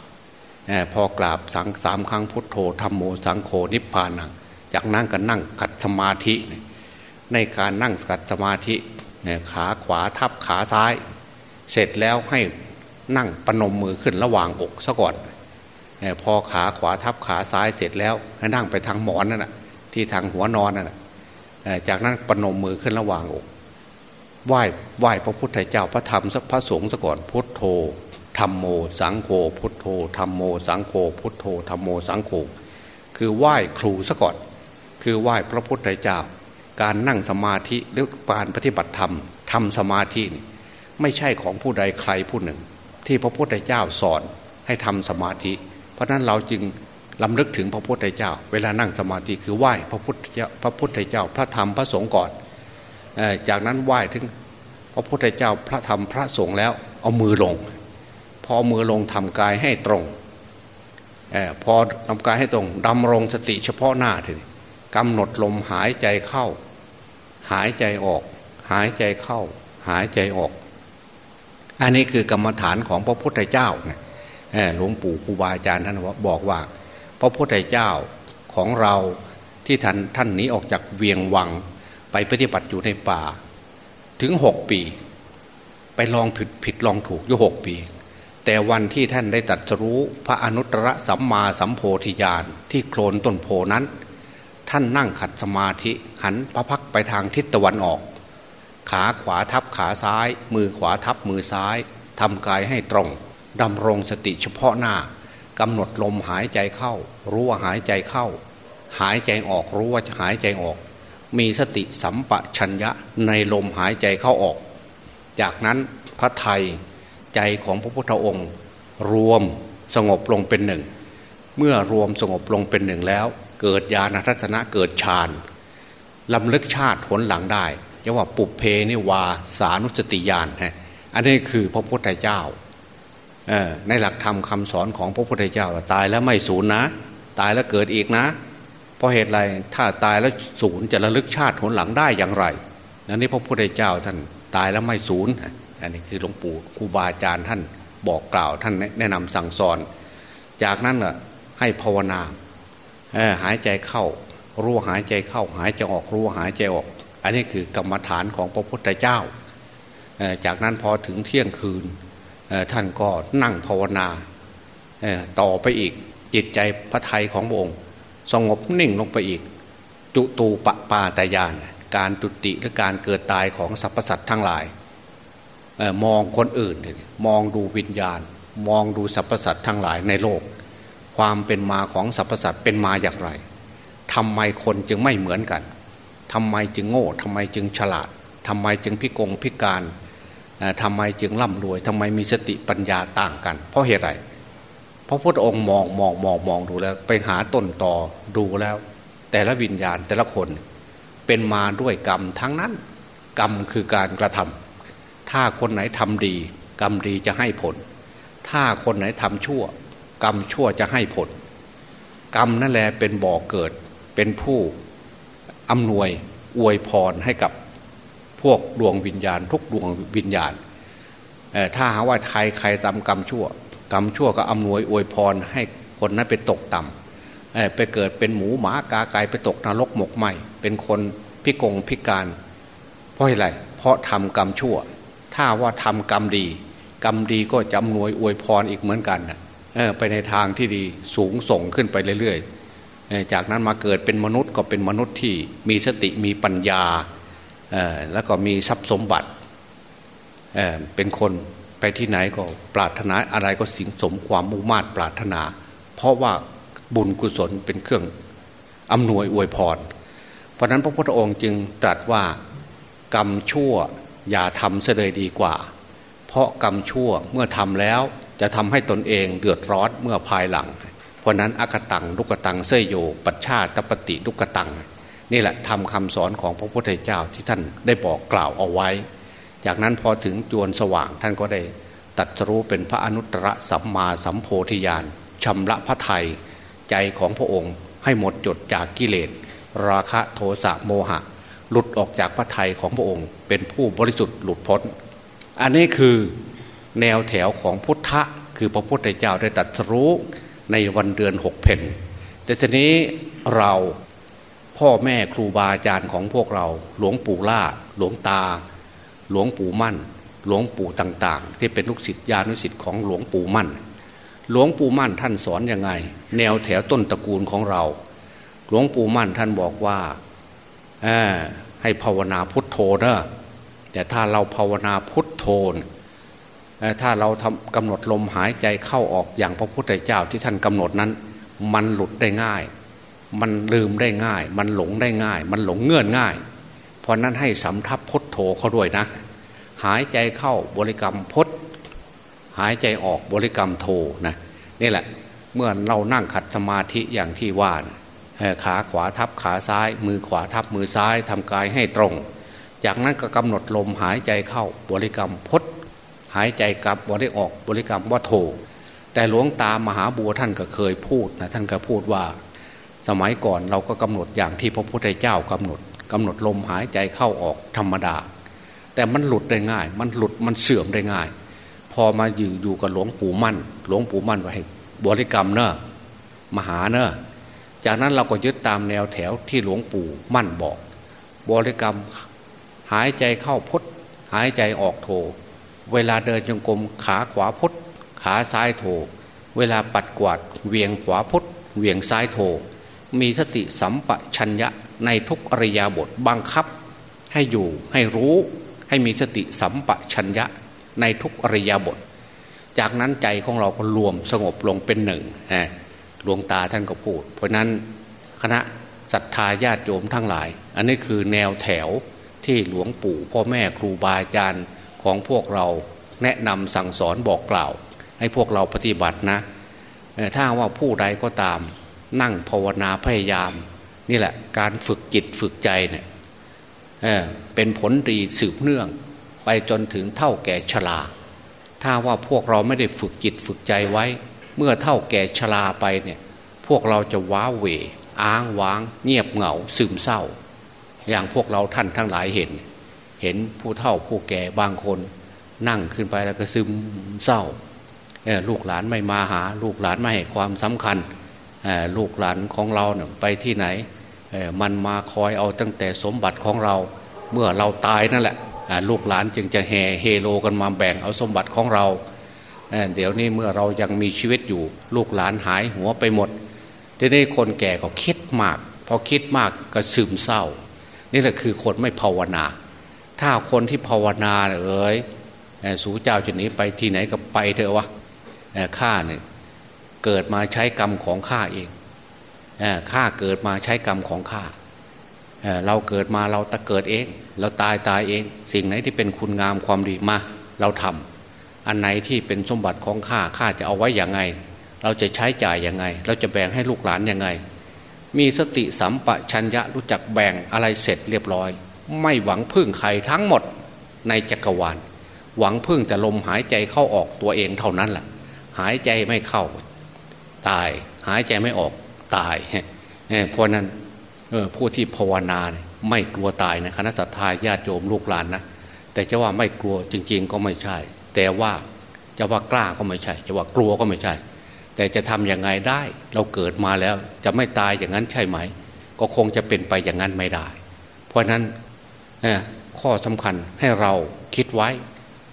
พอกราบสังสามครั้งพุทโธธรรมโมสังโฆนิพพานัง จากนั้นก็นั่งขัดสมาธิ ในการนั่งขัดสมาธิขาขวาทับขาซ้าย เสร็จแล้วให้นั่งปนมมือขึ้นระหว่างอกซะก่อนพอขาขวาทับขาซ้ายเสร็จแล้วให้นั่งไปทางหมอนนั่นแหะที่ทางหัวนอนนั่นแหะจากนั้นปนมมือขึ้นระหว่างอกไหว้ไหว้พระพุทธเจ้าพระธรรมพระสงฆ์ซะก่อนพุทโธ ธรรมโมสังโฆพุทโธธรรมโมสังโฆพุทโธธรรมโมสังโฆคือไหว้ครูซะก่อน คือไหว้พระพุทธเจ้า การนั่งสมาธิหรือการปฏิบัติธรรมทำสมาธิไม่ใช่ของผู้ใดใครผู้หนึ่ง ที่พระพุทธเจ้าสอนให้ทำสมาธิ เพราะนั้นเราจึงลำลึกถึงพระพุทธเจ้า เวลานั่งสมาธิคือไหว้พระพุทธเจ้าพระพุทธเจ้าพระธรรมพระสงฆ์ก่อนจากนั้นไหว้ถึงพระพุทธเจ้าพระธรรมพระสงฆ์แล้วเอามือลง พอมือลงทำกายให้ตรงอพอทำกายให้ตรงดำรงสติเฉพาะหน้าทีกำหนดลมหายใจเข้า หายใจออก หายใจเข้า หายใจออก อันนี้คือกรรมฐานของพระพุทธเจ้าไงหลวงปู่ครูบาอาจารย์ท่านบอกว่า พระพุทธเจ้าของเราที่ท่านท่านหนีออกจากเวียงวังไปปฏิบัติอยู่ในป่า ถึงหกปี ไปลองผิดผิดลองถูกอยู่หกปี แต่วันที่ท่านได้ตัดรู้พระอนุตตรสัมมาสัมโพธิญาณที่โคลนต้นโพนั้น ท่านนั่งขัดสมาธิหันพระพักไปทางทิศตะวันออก ขาขวาทับขาซ้าย มือขวาทับมือซ้ายทำกายให้ตรงดำรงสติเฉพาะหน้ากำหนดลมหายใจเข้า รู้ว่าหายใจเข้า หายใจออกรู้ว่าหายใจออก มีสติสัมปชัญญะในลมหายใจเข้าออก จากนั้นพระไทย ใจของพระพุทธองค์ รวมสงบลงเป็นหนึ่ง เมื่อรวมสงบลงเป็นหนึ่งแล้ว เกิดญาณทัศนะเกิดฌานลำลึกชาติผลหลังได้เรียกว่าปุเพนิวาสานุสติญาณฮะอันนี้คือพระพุทธเจ้าในหลักธรรมคำสอนของพระพุทธเจ้าตายแล้วไม่สูญนะ ตายแล้วเกิดอีกนะ เพราะเหตุไรถ้าตายแล้วศูนย์จะระลึกชาติผลหลังได้อย่างไรนันนี้พระพุทธเจ้าท่านตายแล้วไม่ศูนย์ อันนี้คือหลวงปู่ครูบาอาจารย์ท่านบอกกล่าวท่านแนะนำสั่งสอน จากนั้นอะให้ภาวนาหายใจเข้า รู้หายใจเข้า หายใจออกรู้หายใจออก อันนี้คือกรรมฐานของพระพุทธเจ้า จากนั้นพอถึงเที่ยงคืนท่านก็นั่งภาวนาต่อไปอีกจิตใจพระไทยของพระองค์ สงบนิ่งลงไปอีก จุตูปปาตายาน การจุติและการเกิดตายของสรรพสัตว์ทั้งหลาย มองคนอื่นมองดูวิญญาณ มองดูสรรพสัตว์ทั้งหลายในโลก ความเป็นมาของสรรพสัตว์เป็นมาอย่างไรทำไมคนจึงไม่เหมือนกันทำไมจึงโง่ทำไมจึงฉลาดทำไมจึงพิกงพิการทำไมจึงร่ำรวยทำไมมีสติปัญญาต่างกัน เพราะเหตุไรพระพุทธองค์มองมองมองมองดูแล้ว ไปหาต้นต่อดูแล้ว แต่ละวิญญาณแต่ละคนเป็นมาด้วยกรรมทั้งนั้น กรรมคือการกระทำ ถ้าคนไหนทำดี กรรมดีจะให้ผล ถ้าคนไหนทำชั่ว กรรมชั่วจะให้ผล กรรมนั่นแหละเป็นบ่อกเกิด เป็นผู้อำนวยอวยพรให้กับพวกดวงวิญญาณ ทุกดวงวิญญาณถ้าหาว่าใครใครทำกรรมชั่ว กรรมชั่วก็อำนวยอวยพรให้คนนั้นไปตกต่ำไปเกิดเป็นหมูหมากาไก่ไปตกนรกหมกไหมเป็นคนพิกงพิการ เพราะอะไรเพราะทำกรรมชั่ว ถ้าว่าทำกรรมดี กรรมดีก็จะอำนวยอวยพรอีกเหมือนกันไปในทางที่ดีสูงส่งขึ้นไปเรื่อยๆจากนั้นมาเกิดเป็นมนุษย์ก็เป็นมนุษย์ที่มีสติมีปัญญาแล้วก็มีทรัพย์สมบัติเป็นคนไปที่ไหนก็ปรารถนาอะไรก็สิ่งสมความมุ่งมา่ปรารถนา เพราะว่าบุญกุศลเป็นเครื่องอำนวยอวยพร เพราะนั้นพระพุทธองค์จึงตรัสว่ากรรมชั่ว อย่าทำเสียเลยดีกว่า เพราะกรรมชั่วเมื่อทำแล้วจะทำให้ตนเองเดือดร้อนเมื่อภายหลัง เพราะนั้นอกตังลุกตังเสยโย ปัชชาตปฏิลุกตัง นี่แหละทำคำสอนของพระพุทธเจ้าที่ท่านได้บอกกล่าวเอาไว้ จากนั้นพอถึงจวนสว่างท่านก็ได้ตัดรู้เป็นพระอนุตตรสัมมาสัมโพธิญาณชำระพระไทยใจของพระองค์ให้หมดจดจากกิเลส ราคะโทสะโมหะ หลุดออกจากพระไทยของพระองค์ เป็นผู้บริสุทธิ์หลุดพ้น อันนี้คือแนวแถวของพุทธะ คือพระพุทธเจ้าได้ตัดรู้ในวันเดือนหกเพนแต่ทีนี้เราพ่อแม่ครูบาอาจารย์ของพวกเรา หลวงปู่ล่า หลวงตา หลวงปู่มั่น หลวงปู่ต่างๆ ที่เป็นลูกศิษย์ญาณุศิษย์ของหลวงปู่มั่น หลวงปู่มั่นท่านสอนยังไง แนวแถวต้นตระกูลของเรา หลวงปู่มั่นท่านบอกว่า ให้ภาวนาพุทโธเนอะแต่ถ้าเราภาวนาพุทโธถ้าเราทำกำหนดลมหายใจเข้าออกอย่างพระพุทธเจ้าที่ท่านกำหนดนั้น มันหลุดได้ง่าย มันลืมได้ง่าย มันหลงได้ง่าย มันหลงเงื่อนง่าย เพราะนั้นให้สำทับพุทโธเขาด้วยนะ หายใจเข้าบริกรรมพุทหายใจออกบริกรรมโทนะนี่แหละ เมื่อเรานั่งขัดสมาธิอย่างที่ว่า ขาขวาทับขาซ้าย มือขวาทับมือซ้ายทำกายให้ตรง จากนั้นก็กำหนดลมหายใจเข้าบริกรรมพุทหายใจกลับบริออกบริกรรมว่าโทแต่หลวงตามหาบัวท่านก็เคยพูดนะท่านก็พูดว่า สมัยก่อนเราก็กำหนดอย่างที่พระพุทธเจ้ากำหนดกำหนดลมหายใจเข้าออกธรรมดา แต่มันหลุดได้ง่าย มันหลุดมันเสื่อมได้ง่าย พอมาอยู่อยู่กับหลวงปู่มั่น หลวงปู่มั่นไว้บริกรรมเนอะมหาเนอะ จากนั้นเราก็ยึดตามแนวแถวที่หลวงปู่มั่นบอก บริกรรมหายใจเข้าพุทหายใจออกโท เวลาเดินจงกรมขาขวาพุทขาซ้ายโท เวลาปัดกวาดเวียงขวาพุทเวียงซ้ายโท มีสติสัมปชัญญะในทุกอริยาบทบังคับ ให้อยู่ให้รู้ให้มีสติสัมปชัญญะในทุกอริยาบท จากนั้นใจของเราก็รวมสงบลงเป็นหนึ่ง หลวงตาท่านก็พูด เพราะนั้นคณะศรัทธาญาติโยมทั้งหลาย อันนี้คือแนวแถวที่หลวงปู่พ่อแม่ครูบาอาจารย์ของพวกเราแนะนำสั่งสอนบอกกล่าว ให้พวกเราปฏิบัตินะถ้าว่าผู้ใดก็ตาม นั่งภาวนาพยายาม นี่แหละการฝึกจิตฝึกใจเนี่ยเเป็นผลดีสืบเนื่องไปจนถึงเท่าแก่ชราถ้าว่าพวกเราไม่ได้ฝึกจิตฝึกใจไว้ เมื่อเท่าแก่ชราไปเนี่ยพวกเราจะว้าเหวอ้างว้าง เงียบเหงาซึมเศร้า อย่างพวกเราท่านทั้งหลายเห็น เห็นผู้เฒ่าผู้แก่บางคน นั่งขึ้นไปแล้วก็ซึมเศร้าลูกหลานไม่มาหา ลูกหลานไม่ให้ความสำคัญลูกหลานของเราเนี่ยไปที่ไหนมันมาคอยเอาตั้งแต่สมบัติของเรา เมื่อเราตายนั่นแหละลูกหลานจึงจะแห่เฮโลกันมาแบ่งเอาสมบัติของเรา เดี๋ยวนี้เมื่อเรายังมีชีวิตอยู่ ลูกหลานหายหัวไปหมด ทีนี้คนแก่ก็คิดมากพอคิดมากก็ซึมเศร้า นี่แหละคือคนไม่ภาวนา ถ้าคนที่ภาวนาเอ๋ยสูเจ้าจะหนีไปที่ไหนก็ไปเถอะวะข้าเนี่ยเกิดมาใช้กรรมของข้าเองข้าเกิดมาใช้กรรมของข้าเราเกิดมาเราตะเกิดเอง เราตายตายเอง สิ่งไหนที่เป็นคุณงามความดีมา เราทำ อันไหนที่เป็นสมบัติของข้าข้าจะเอาไว้อย่างไง เราจะใช้จ่ายยังไง เราจะแบ่งให้ลูกหลานยังไง มีสติสัมปชัญญะรู้จักแบ่งอะไรเสร็จเรียบร้อย ไม่หวังพึ่งใครทั้งหมดในจักรวาล หวังพึ่งแต่ลมหายใจเข้าออกตัวเองเท่านั้นแหละหายใจไม่เข้าตาย หายใจไม่ออกตายเพราะนั้นผู้ที่ภาวนาไม่กลัวตายนะคณะสัตยาญาติโยมลูกหลานนะแต่จะว่าไม่กลัวจริง ๆ ก็ไม่ใช่ แต่ว่าจะว่ากล้าก็ไม่ใช่ จะว่ากลัวก็ไม่ใช่ แต่จะทำยังไงได้ เราเกิดมาแล้วจะไม่ตายอย่างนั้นใช่ไหม ก็คงจะเป็นไปอย่างนั้นไม่ได้ เพราะนั้นข้อสำคัญให้เราคิดไว้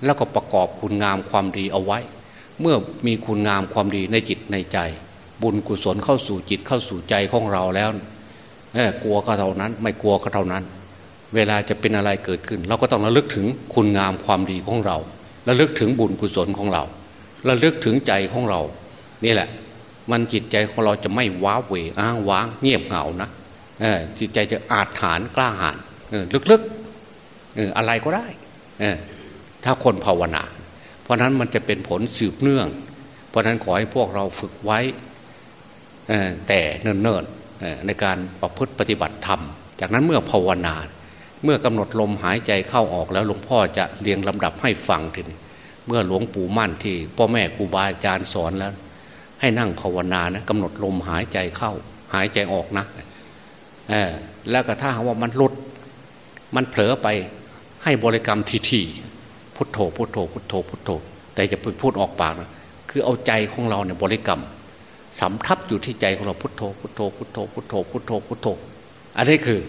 แล้วก็ประกอบคุณงามความดีเอาไว้ เมื่อมีคุณงามความดีในจิตในใจ บุญกุศลเข้าสู่จิตเข้าสู่ใจของเราแล้วกลัวก็เท่านั้น ไม่กลัวก็เท่านั้น เวลาจะเป็นอะไรเกิดขึ้น เราก็ต้องระลึกถึงคุณงามความดีของเรา ระลึกถึงบุญกุศลของเราระลึกถึงใจของเรา นี่แหละ มันจิตใจของเราจะไม่ว้าเหวอ้างว้างเงียบเหงานะจิตใจจะอาจฐานกล้าหาญลึกๆอะไรก็ได้ถ้าคนภาวนา เพราะนั้นมันจะเป็นผลสืบเนื่อง เพราะนั้นขอให้พวกเราฝึกไว้แต่เนิ่นๆในการประพฤติปฏิบัติธรรม จากนั้นเมื่อภาวนา เมื่อกำหนดลมหายใจเข้าออกแล้วหลวงพ่อจะเรียงลำดับให้ฟังทีนี้เมื่อหลวงปู่มั่นที่พ่อแม่ครูบาอาจารย์สอนแล้ว ให้นั่งภาวนานะกำหนดลมหายใจเข้า หายใจออกนะเออแล้วก็ถ้าว่ามันลุด มันเผลอไปให้บริกรรมทีๆพุทโธพุทโธพุทโธพุทโธ แต่จะไปพูดออกปากนะคือเอาใจของเราเนี่ยบริกรรมสำทับอยู่ที่ใจของเราพุทโธพุทโธพุทโธพุทโธพุทโธพุทโธ อันนี้คือ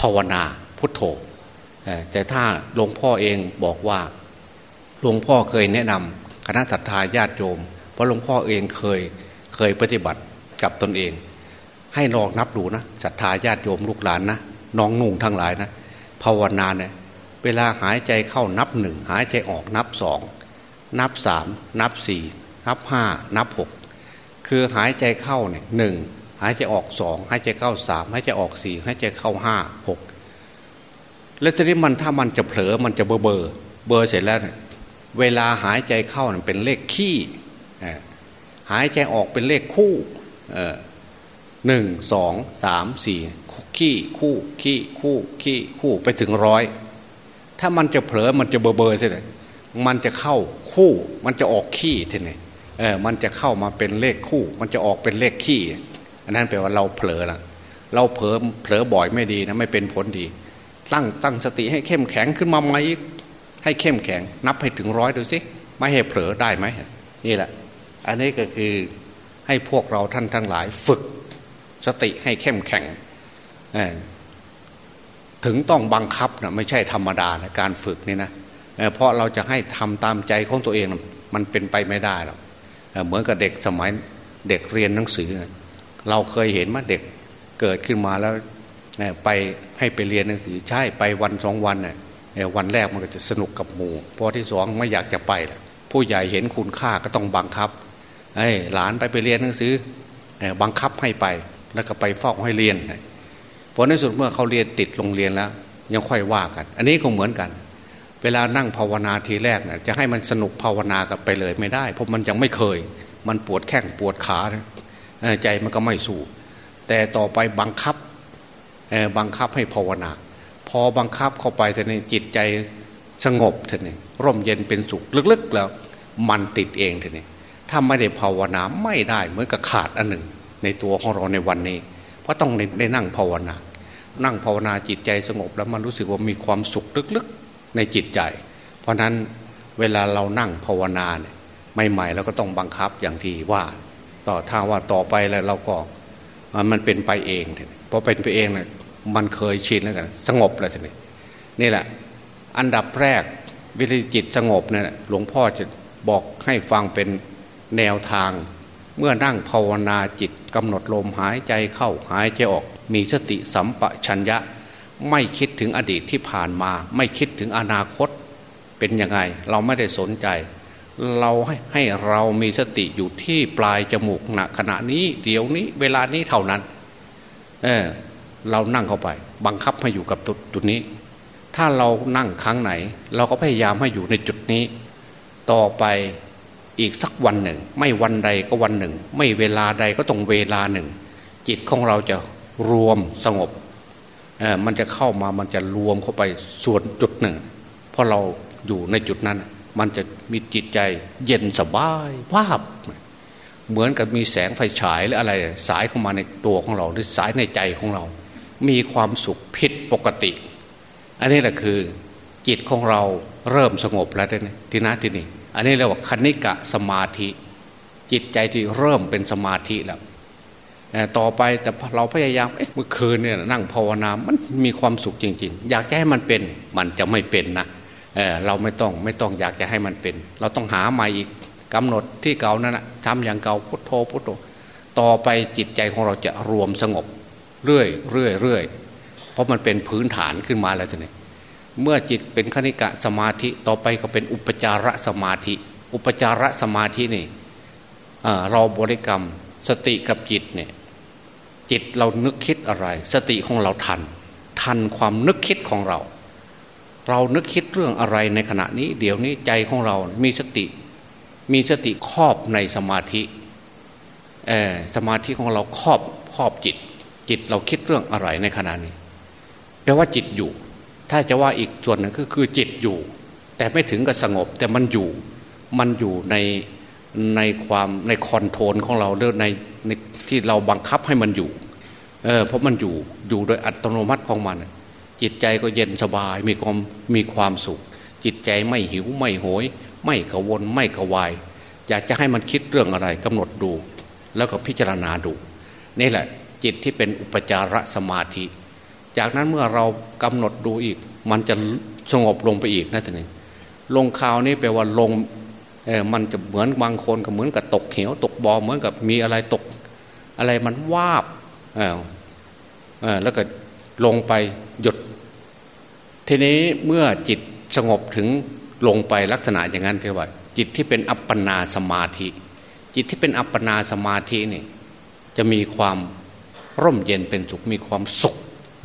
ภาวนา พุทโธแต่ถ้าหลวงพ่อเองบอกว่าหลวงพ่อเคยแนะนำคณะศรัทธาญาติโยม เพราะหลวงพ่อเองเคยเคยปฏิบัติกับตนเอง ให้ลองนับดูนะศรัทธาญาติโยมลูกหลานนะน้องนุ่งทั้งหลายนะภาวนาเนี่ยเวลาหายใจเข้านับหนึ่งหายใจออกนับสองนับสามนับสี่นับห้านับหกคือหายใจเข้าเนี่ยหนึ่งหายใจออกสองหายใจเข้าสามหายใจออกสี่หายใจเข้าห้าหก แล้วทีนี้มันถ้ามันจะเผลอมันจะเบอร์เบอร์เบอร์เสร็จแล้ว เวลาหายใจเข้าเป็นเลขขี้หายใจออกเป็นเลขคู่หนึ่งสองสามสี่ขี้คู่ขี้คู่ขี้คู่ไปถึงร้อยถ้ามันจะเผลอมันจะเบอร์เบอร์เสร็จมันจะเข้าคู่ มันจะออกขี้ทีนี้เออมันจะเข้ามาเป็นเลขคู่ มันจะออกเป็นเลขขี้อันนั้นแปลว่าเราเผลอละเราเผลอเผลอบ่อยไม่ดีนะไม่เป็นผลดี ตั้งตั้งสติให้เข้มแข็งขึ้นมาไหมให้เข้มแข็ง นับให้ถึงร้อยดูสิไม่ให้เผลอได้ไหมนี่แหละ อันนี้ก็คือให้พวกเราท่านทั้งหลายฝึกสติให้เข้มแข็งถึงต้องบังคับนะไม่ใช่ธรรมดานะการฝึกนี่นะเพราะเราจะให้ทำตามใจของตัวเองมันเป็นไปไม่ได้หรอกเหมือนกับเด็กสมัยเด็กเรียนหนังสือ เราเคยเห็นว่าเด็กเกิดขึ้นมาแล้ว ไปให้ไปเรียนหนังสือใช่ไปวันสองวันเนี่ยวันแรกมันก็จะสนุกกับหมู่พอที่สองไม่อยากจะไปละผู้ใหญ่เห็นคุณค่าก็ต้องบังคับไอ้หลานไปไปเรียนหนังสือบังคับให้ไปแล้วก็ไปเฝ้าให้เรียนผลในสุดเมื่อเขาเรียนติดโรงเรียนแล้ว ยังค่อยว่ากัน อันนี้ก็เหมือนกัน เวลานั่งภาวนาทีแรกนะจะให้มันสนุกภาวนากันไปเลยไม่ได้ เพราะมันยังไม่เคย มันปวดแข้งปวดขาใจมันก็ไม่สู้ แต่ต่อไปบังคับ บังคับให้ภาวนา พอบังคับเข้าไปทีนี้จิตใจสงบทีนี้ร่มเย็นเป็นสุขลึกๆแล้ว มันติดเองทีนี้ถ้าไม่ได้ภาวนาไม่ได้เหมือนกับขาดอันหนึ่ง ในตัวของเราในวันนี้ เพราะต้องได้นั่งภาวนา นั่งภาวนาจิตใจสงบแล้วมันรู้สึกว่ามีความสุขลึกๆในจิตใจ เพราะนั้นเวลาเรานั่งภาวนาเนี่ยใหม่ๆเราก็ต้องบังคับอย่างที่ว่า ต่อถ้าว่าต่อไปแล้วเราก็มันเป็นไปเองพอเป็นไปเองเนี่ย มันเคยชินแล้วกัน สงบแล้วทีนี้นี่แหละ อันดับแรกวิธีจิตสงบเนี่ยหลวงพ่อจะบอกให้ฟังเป็นแนวทาง เมื่อนั่งภาวนาจิตกำหนดลมหายใจเข้าหายใจออก มีสติสัมปชัญญะ ไม่คิดถึงอดีตที่ผ่านมา ไม่คิดถึงอนาคต เป็นยังไง เราไม่ได้สนใจ เราให้ให้เรามีสติอยู่ที่ปลายจมูกณขณะนี้ เดี๋ยวนี้ เวลานี้เท่านั้น เออ เรานั่งเข้าไป บังคับให้อยู่กับจุดนี้ ถ้าเรานั่งครั้งไหน เราก็พยายามให้อยู่ในจุดนี้ ต่อไปอีกสักวันหนึ่ง ไม่วันใดก็วันหนึ่ง ไม่เวลาใดก็ต้องเวลาหนึ่ง จิตของเราจะรวมสงบมันจะเข้ามามันจะรวมเข้าไปส่วนจุดหนึ่งเพราะเราอยู่ในจุดนั้น มันจะมีจิตใจเย็นสบายวาบเหมือนกับมีแสงไฟฉายหรืออะไร สายเข้ามาในตัวของเรา หรือสายในใจของเรา มีความสุขผิดปกติ อันนี้แหละคือ จิตของเราเริ่มสงบแล้วที่นะที่นี่อันนี้เรียกว่าคณิกะสมาธิ จิตใจที่เริ่มเป็นสมาธิแล้วต่อไปแต่เราพยายามเมื่อคืนเนี่ยนั่งภาวนา มันมีความสุขจริง ๆ อยากให้มันเป็นมันจะไม่เป็นนะเเราไม่ต้องไม่ต้องอยากจะให้มันเป็น เราต้องหาใหม่อีกกำหนดที่เก่านั้นนะทำอย่างเก่าพุทโธพุทโธต่อไปจิตใจของเราจะรวมสงบ เรื่อยเรื่อยเรื่อยเพราะมันเป็นพื้นฐานขึ้นมาแล้วทีนี้เมื่อจิตเป็นคณิกะสมาธิต่อไปก็เป็นอุปจารสมาธิ อุปจารสมาธินี่เราบริกรรมสติกับจิตเนี่ยจิตเรานึกคิดอะไร สติของเราทัน ทันความนึกคิดของเรา เรานึกคิดเรื่องอะไรในขณะนี้ เดี๋ยวนี้ใจของเรา มีสติ มีสติครอบในสมาธิสมาธิของเราครอบครอบจิต จิตเราคิดเรื่องอะไรในขณะนี้แปลว่าจิตอยู่ ถ้าจะว่าอีกส่วนหนึ่งก็คือจิตอยู่ แต่ไม่ถึงกับสงบ แต่มันอยู่ มันอยู่ในในความในคอนโทรลของเราเรื่องในในที่เราบังคับให้มันอยู่เออเพราะมันอยู่อยู่โดยอัตโนมัติของมัน จิตใจก็เย็นสบายมีความมีความสุข จิตใจไม่หิวไม่โหย ไม่กวนไม่กวาย อยากจะให้มันคิดเรื่องอะไรกำหนดดู แล้วก็พิจารณาดูนี่แหละ จิตที่เป็นอุปจารสมาธิ จากนั้นเมื่อเรากำหนดดูอีก มันจะสงบลงไปอีกนะท่านนี่ลงข่าวนี้แปลว่าลงมันจะเหมือนบางคนก็เหมือนกับตกเหวตกบอเหมือนกับมีอะไรตก อะไรมันวาบแล้วก็ลงไปหยุด ทีนี้เมื่อจิตสงบถึงลงไปลักษณะอย่างนั้นเรียกว่า จิตที่เป็นอัปปนาสมาธิ จิตที่เป็นอัปปนาสมาธินี่จะมีความ ร่มเย็นเป็นสุขมีความสุข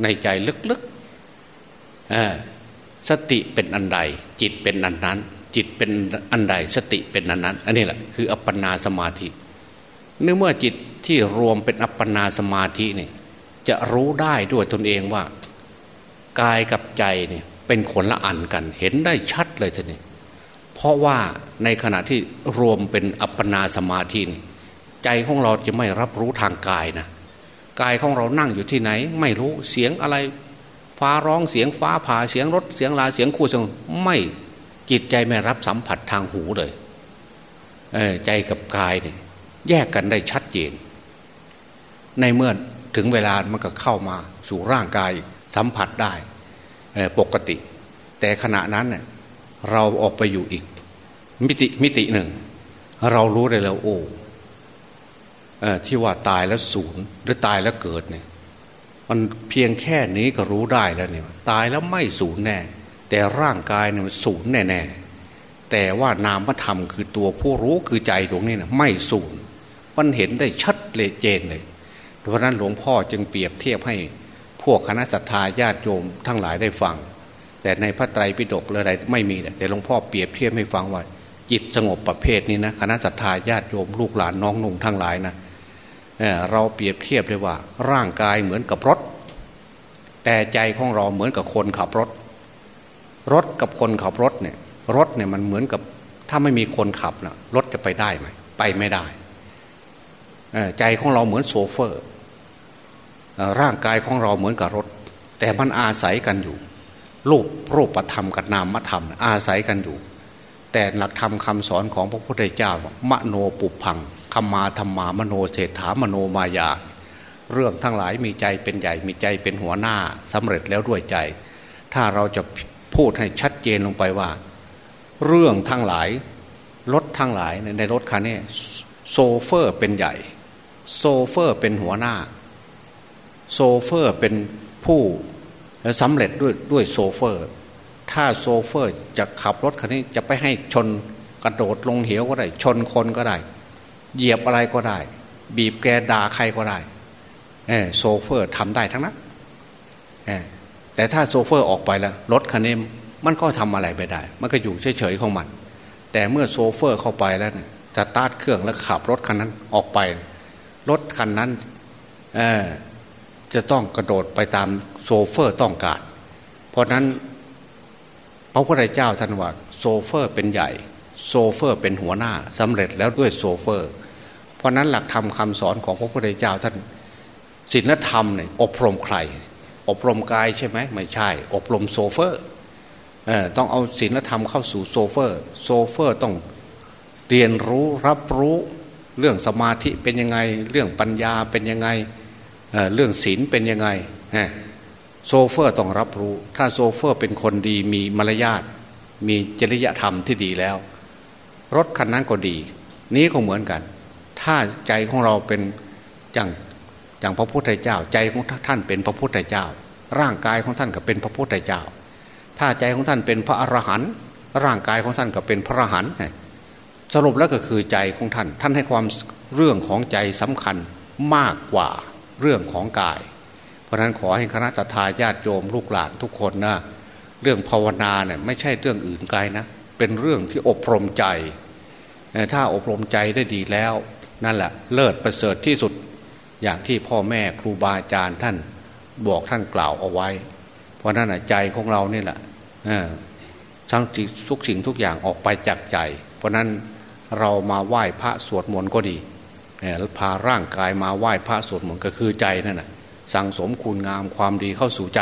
ในใจลึกๆสติเป็นอันใด จิตเป็นอันนั้น จิตเป็นอันใดสติเป็นอันนั้น อันนี้แหละคืออัปปนาสมาธิเนื่อเมื่อจิตที่รวมเป็นอัปปนาสมาธิเนี่ยจะรู้ได้ด้วยตนเองว่ากายกับใจเนี่ยเป็นคนละอันกัน เห็นได้ชัดเลยทีนี้เพราะว่าในขณะที่รวมเป็นอัปปนาสมาธินี่ใจของเราจะไม่รับรู้ทางกายนะ กายของเรานั่งอยู่ที่ไหน ไม่รู้เสียงอะไร ฟ้าร้องเสียงฟ้าผ่าเสียงรถเสียงลาเสียงคู่เสียงไม่จิตใจไม่รับสัมผัสทางหูเลยเใจกับกายเนี่ยแยกกันได้ชัดเจน ในเมื่อถึงเวลามันก็เข้ามาสู่ร่างกายสัมผัสได้ปกติ แต่ขณะนั้นเนี่ยเราออกไปอยู่อีกมิติมิติหนึ่ง เรารู้ได้แล้วโอ้ ที่ว่าตายแล้วศูนย์หรือตายแล้วเกิดเนี่ยมันเพียงแค่นี้ก็รู้ได้แล้วเนี่ยตายแล้วไม่ศูนย์แน่ แต่ร่างกายเนี่ยมันสูญแน่แต่ว่านามธรรมคือตัวผู้รู้คือใจดวงนี้นะไม่สูญมันเห็นได้ชัดเลยเจนเลยเพราะนั้นหลวงพ่อจึงเปรียบเทียบให้พวกคณะสัตยาญาติโยมทั้งหลายได้ฟัง แต่ในพระไตรปิฎกอะไรไม่มีแต่หลวงพ่อเปรียบเทียบให้ฟังว่า จิตสงบประเภทนี้นะคณะสัตยาญาติโยมลูกหลานน้องนุ่งทั้งหลายนะ เราเปรียบเทียบเลยว่า ร่างกายเหมือนกับรถ แต่ใจของเราเหมือนกับคนขับรถ รถกับคนขับรถเนี่ย รถเนี่ยมันเหมือนกับถ้าไม่มีคนขับนะรถจะไปได้ไหมไปไม่ได้ใจของเราเหมือนโซเฟอร์ร่างกายของเราเหมือนกับรถ แต่มันอาศัยกันอยู่ รูปรูปธรรมกับนามธรรม อาศัยกันอยู่ แต่หลักธรรมคาสอนของพระพุทธเจ้ามโนปุพัง คมาธรรมามโนเศรษฐามโนมายา เรื่องทั้งหลายมีใจเป็นใหญ่มีใจเป็นหัวหน้าสำเร็จแล้วด้วยใจ ถ้าเราจะพูดให้ชัดเจนลงไปว่า เรื่องทั้งหลายรถทั้งหลายในรถคันนี้โซเฟอร์เป็นใหญ่ โซเฟอร์เป็นหัวหน้า โซเฟอร์เป็นผู้สำเร็จด้วยด้วยโซเฟอร์ ถ้าโซเฟอร์จะขับรถคันนี้จะไปให้ชนกระโดดลงเหวก็ได้ ชนคนก็ได้ เหยียบอะไรก็ได้ บีบแตรด่าใครก็ได้โซเฟอร์ทำได้ทั้งนั้นแต่ถ้าโซเฟอร์ออกไปแล้วรถคันนี้มันก็ทำอะไรไม่ได้ มันก็อยู่เฉยๆของมัน แต่เมื่อโซเฟอร์เข้าไปแล้วสตาร์ทเครื่องแล้วขับรถคันนั้นออกไป รถคันนั้นจะต้องกระโดดไปตามโซเฟอร์ต้องการ เพราะนั้นพระพุทธเจ้าท่านว่าโซเฟอร์เป็นใหญ่ โซเฟอร์เป็นหัวหน้าสำเร็จแล้วด้วยโซเฟอร์ เพราะนั้นหลักธรรมคำสอนของพระพุทธเจ้าท่านศีลธรรมเนี่ยอบรมใคร อบรมกายใช่ไหมไม่ใช่ อบรมโชเฟอร์ต้องเอาศีลธรรมเข้าสู่โชเฟอร์ โชเฟอร์ต้องเรียนรู้รับรู้เรื่องสมาธิเป็นยังไง เรื่องปัญญาเป็นยังไงเรื่องศีลเป็นยังไงโชเฟอร์ต้องรับรู้ ถ้าโชเฟอร์เป็นคนดีมีมารยาทมีจริยธรรมที่ดีแล้ว รถคันนั้นก็ดี นี้ก็เหมือนกัน ถ้าใจของเราเป็นอย่างอย่างพระพุทธเจ้า ใจของท่านเป็นพระพุทธเจ้า ร่างกายของท่านก็เป็นพระพุทธเจ้า ถ้าใจของท่านเป็นพระอรหันต์ร่างกายของท่านก็เป็นพระอรหันต์สรุปแล้วก็คือใจของท่าน ท่านให้ความเรื่องของใจสำคัญมากกว่าเรื่องของกาย เพราะฉะนั้นขอให้คณะสัตยาญาติโยมลูกหลานทุกคนนะเรื่องภาวนาเนี่ยไม่ใช่เรื่องอื่นไกลนะ เป็นเรื่องที่อบรมใจ ถ้าอบรมใจได้ดีแล้ว นั่นแหละเลิศประเสริฐที่สุดอย่างที่พ่อแม่ครูบาอาจารย์ท่านบอกท่านกล่าวเอาไว้ เพราะนั้นใจของเราเนี่แหละทั้งทุกสิ่งทุกอย่างออกไปจากใจ เพราะนั้นเรามาไหว้พระสวดมนต์ก็ดีแล้วพาร่างกายมาไหว้พระสวดมนต์ก็คือใจนั่นแหะสั่งสมคุณงามความดีเข้าสู่ใจ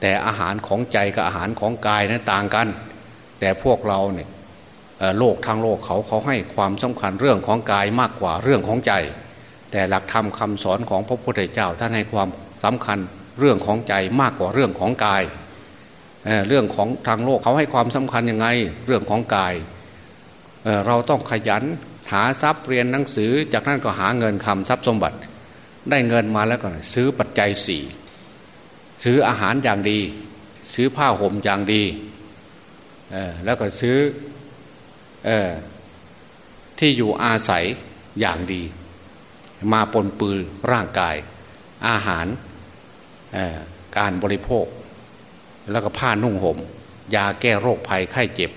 แต่อาหารของใจกับอาหารของกายนั้นต่างกัน แต่พวกเราเนี่ยโลกทางโลกเขาเขาให้ความสำคัญเรื่องของกายมากกว่าเรื่องของใจ แต่หลักธรรมคาสอนของพระพุทธเจ้าท่านให้ความสำคัญเรื่องของใจมากกว่าเรื่องของกายเเรื่องของทางโลกเขาให้ความสำคัญยังไงเรื่องของกายเเราต้องขยันหาทรัพย์เรียนหนังสือ จากนั้นก็หาเงินคำทรัพย์สมบัติ ได้เงินมาแล้วก็ซื้อปัจจัยสี่ซื้ออาหารอย่างดี ซื้อผ้าห่มอย่างดี แล้วก็ซื้ออที่อยู่อาศัยอย่างดี มาปนปือร่างกาย อาหารการบริโภค แล้วก็ผ้านุ่งหม่มยาแก้โรคภัยไข้เจ็บ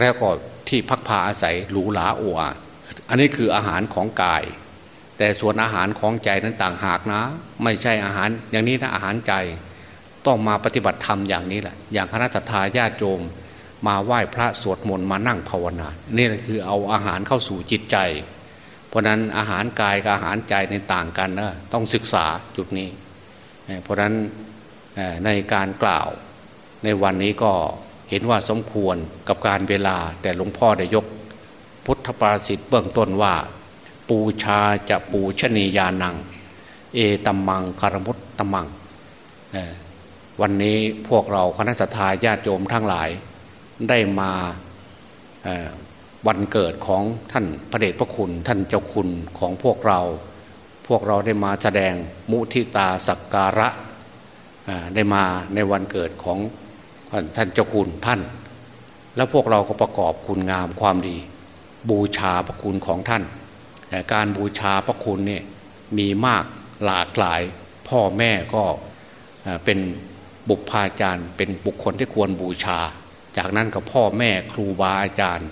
แล้วก็ที่พักพาอาศัยหรูหราโออาอันนี้คืออาหารของกาย แต่ส่วนอาหารของใจนั้นต่างหากนะ ไม่ใช่อาหารอย่างนี้นะอาหารใจ ต้องมาปฏิบัติธรรมอย่างนี้แหละ อย่างคณะทาญาติโยม มาไหว้พระสวดมนต์มานั่งภาวนานี่คือเอาอาหารเข้าสู่จิตใจ เพราะนั้นอาหารกายกับอาหารใจในต่างกันนะต้องศึกษาจุดนี้ เพราะนั้นในการกล่าวในวันนี้ก็เห็นว่าสมควรกับการเวลา แต่หลวงพ่อได้ยก พุทธปราสิตเบื้องต้นว่า ปูชาจะปูชนียานัง เอตัมมังคารมุตตมังวันนี้พวกเราคณะสัตยาญาติโยมทั้งหลาย ได้มาวันเกิดของท่านพระเดชพระคุณ ท่านเจ้าคุณของพวกเรา พวกเราได้มาแสดงมุทิตาสักการะได้มาในวันเกิดของท่านเจ้าคุณท่าน แล้วพวกเราก็ประกอบคุณงามความดี บูชาพระคุณของท่านการบูชาพระคุณเนี่ยมีมากหลากหลาย พ่อแม่ก็เป็นบุพาจารย์เป็นบุคคลที่ควรบูชา จากนั้นกับพ่อแม่ครูบาอาจารย์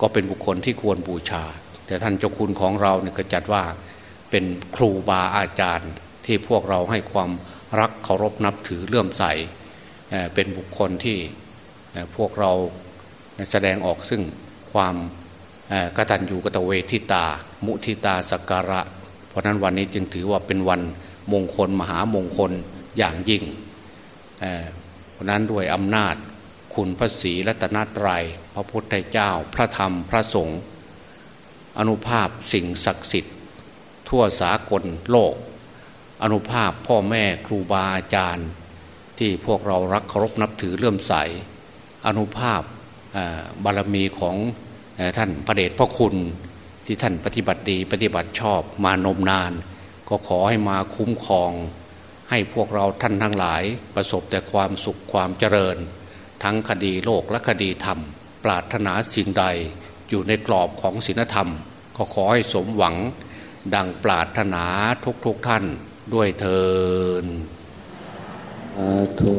ก็เป็นบุคคลที่ควรบูชา แต่ท่านเจ้าคุณของเราเนี่ยก็จัดว่าเป็นครูบาอาจารย์ที่พวกเราให้ความรักเคารพนับถือเลื่อมใสเป็นบุคคลที่พวกเราแสดงออกซึ่งความกตัญญูกตเวทิตา มุทิตาสักการะ เพราะนั้นวันนี้จึงถือว่าเป็นวันมงคลมหามงคลอย่างยิ่งเพราะนั้นด้วยอำนาจ คุณพระศรีรัตนตรยัย พระพุทธเจ้า พระธรรมพระสงฆ์อนุภาพสิ่งศักดิ์สิทธิ์ ทั่วสากลโลก อนุภาพพ่อแม่ครูบาอาจารย์ ที่พวกเรารักเคารพนับถือเลื่อมใส อนุภาพบารมีของท่านพระเดชพระคุณที่ท่านปฏิบัติดีปฏิบัติชอบมานมนาน ก็ขอให้มาคุ้มครอง ให้พวกเราท่านทั้งหลายประสบแต่ความสุขความเจริญ ทั้งคดีโลกและคดีธรรม ปรารถนาสิ่งใดอยู่ในกรอบของศีลธรรม ก็ขอให้สมหวัง ดังปรารถนาทุกๆทท่านด้วยเทอธุ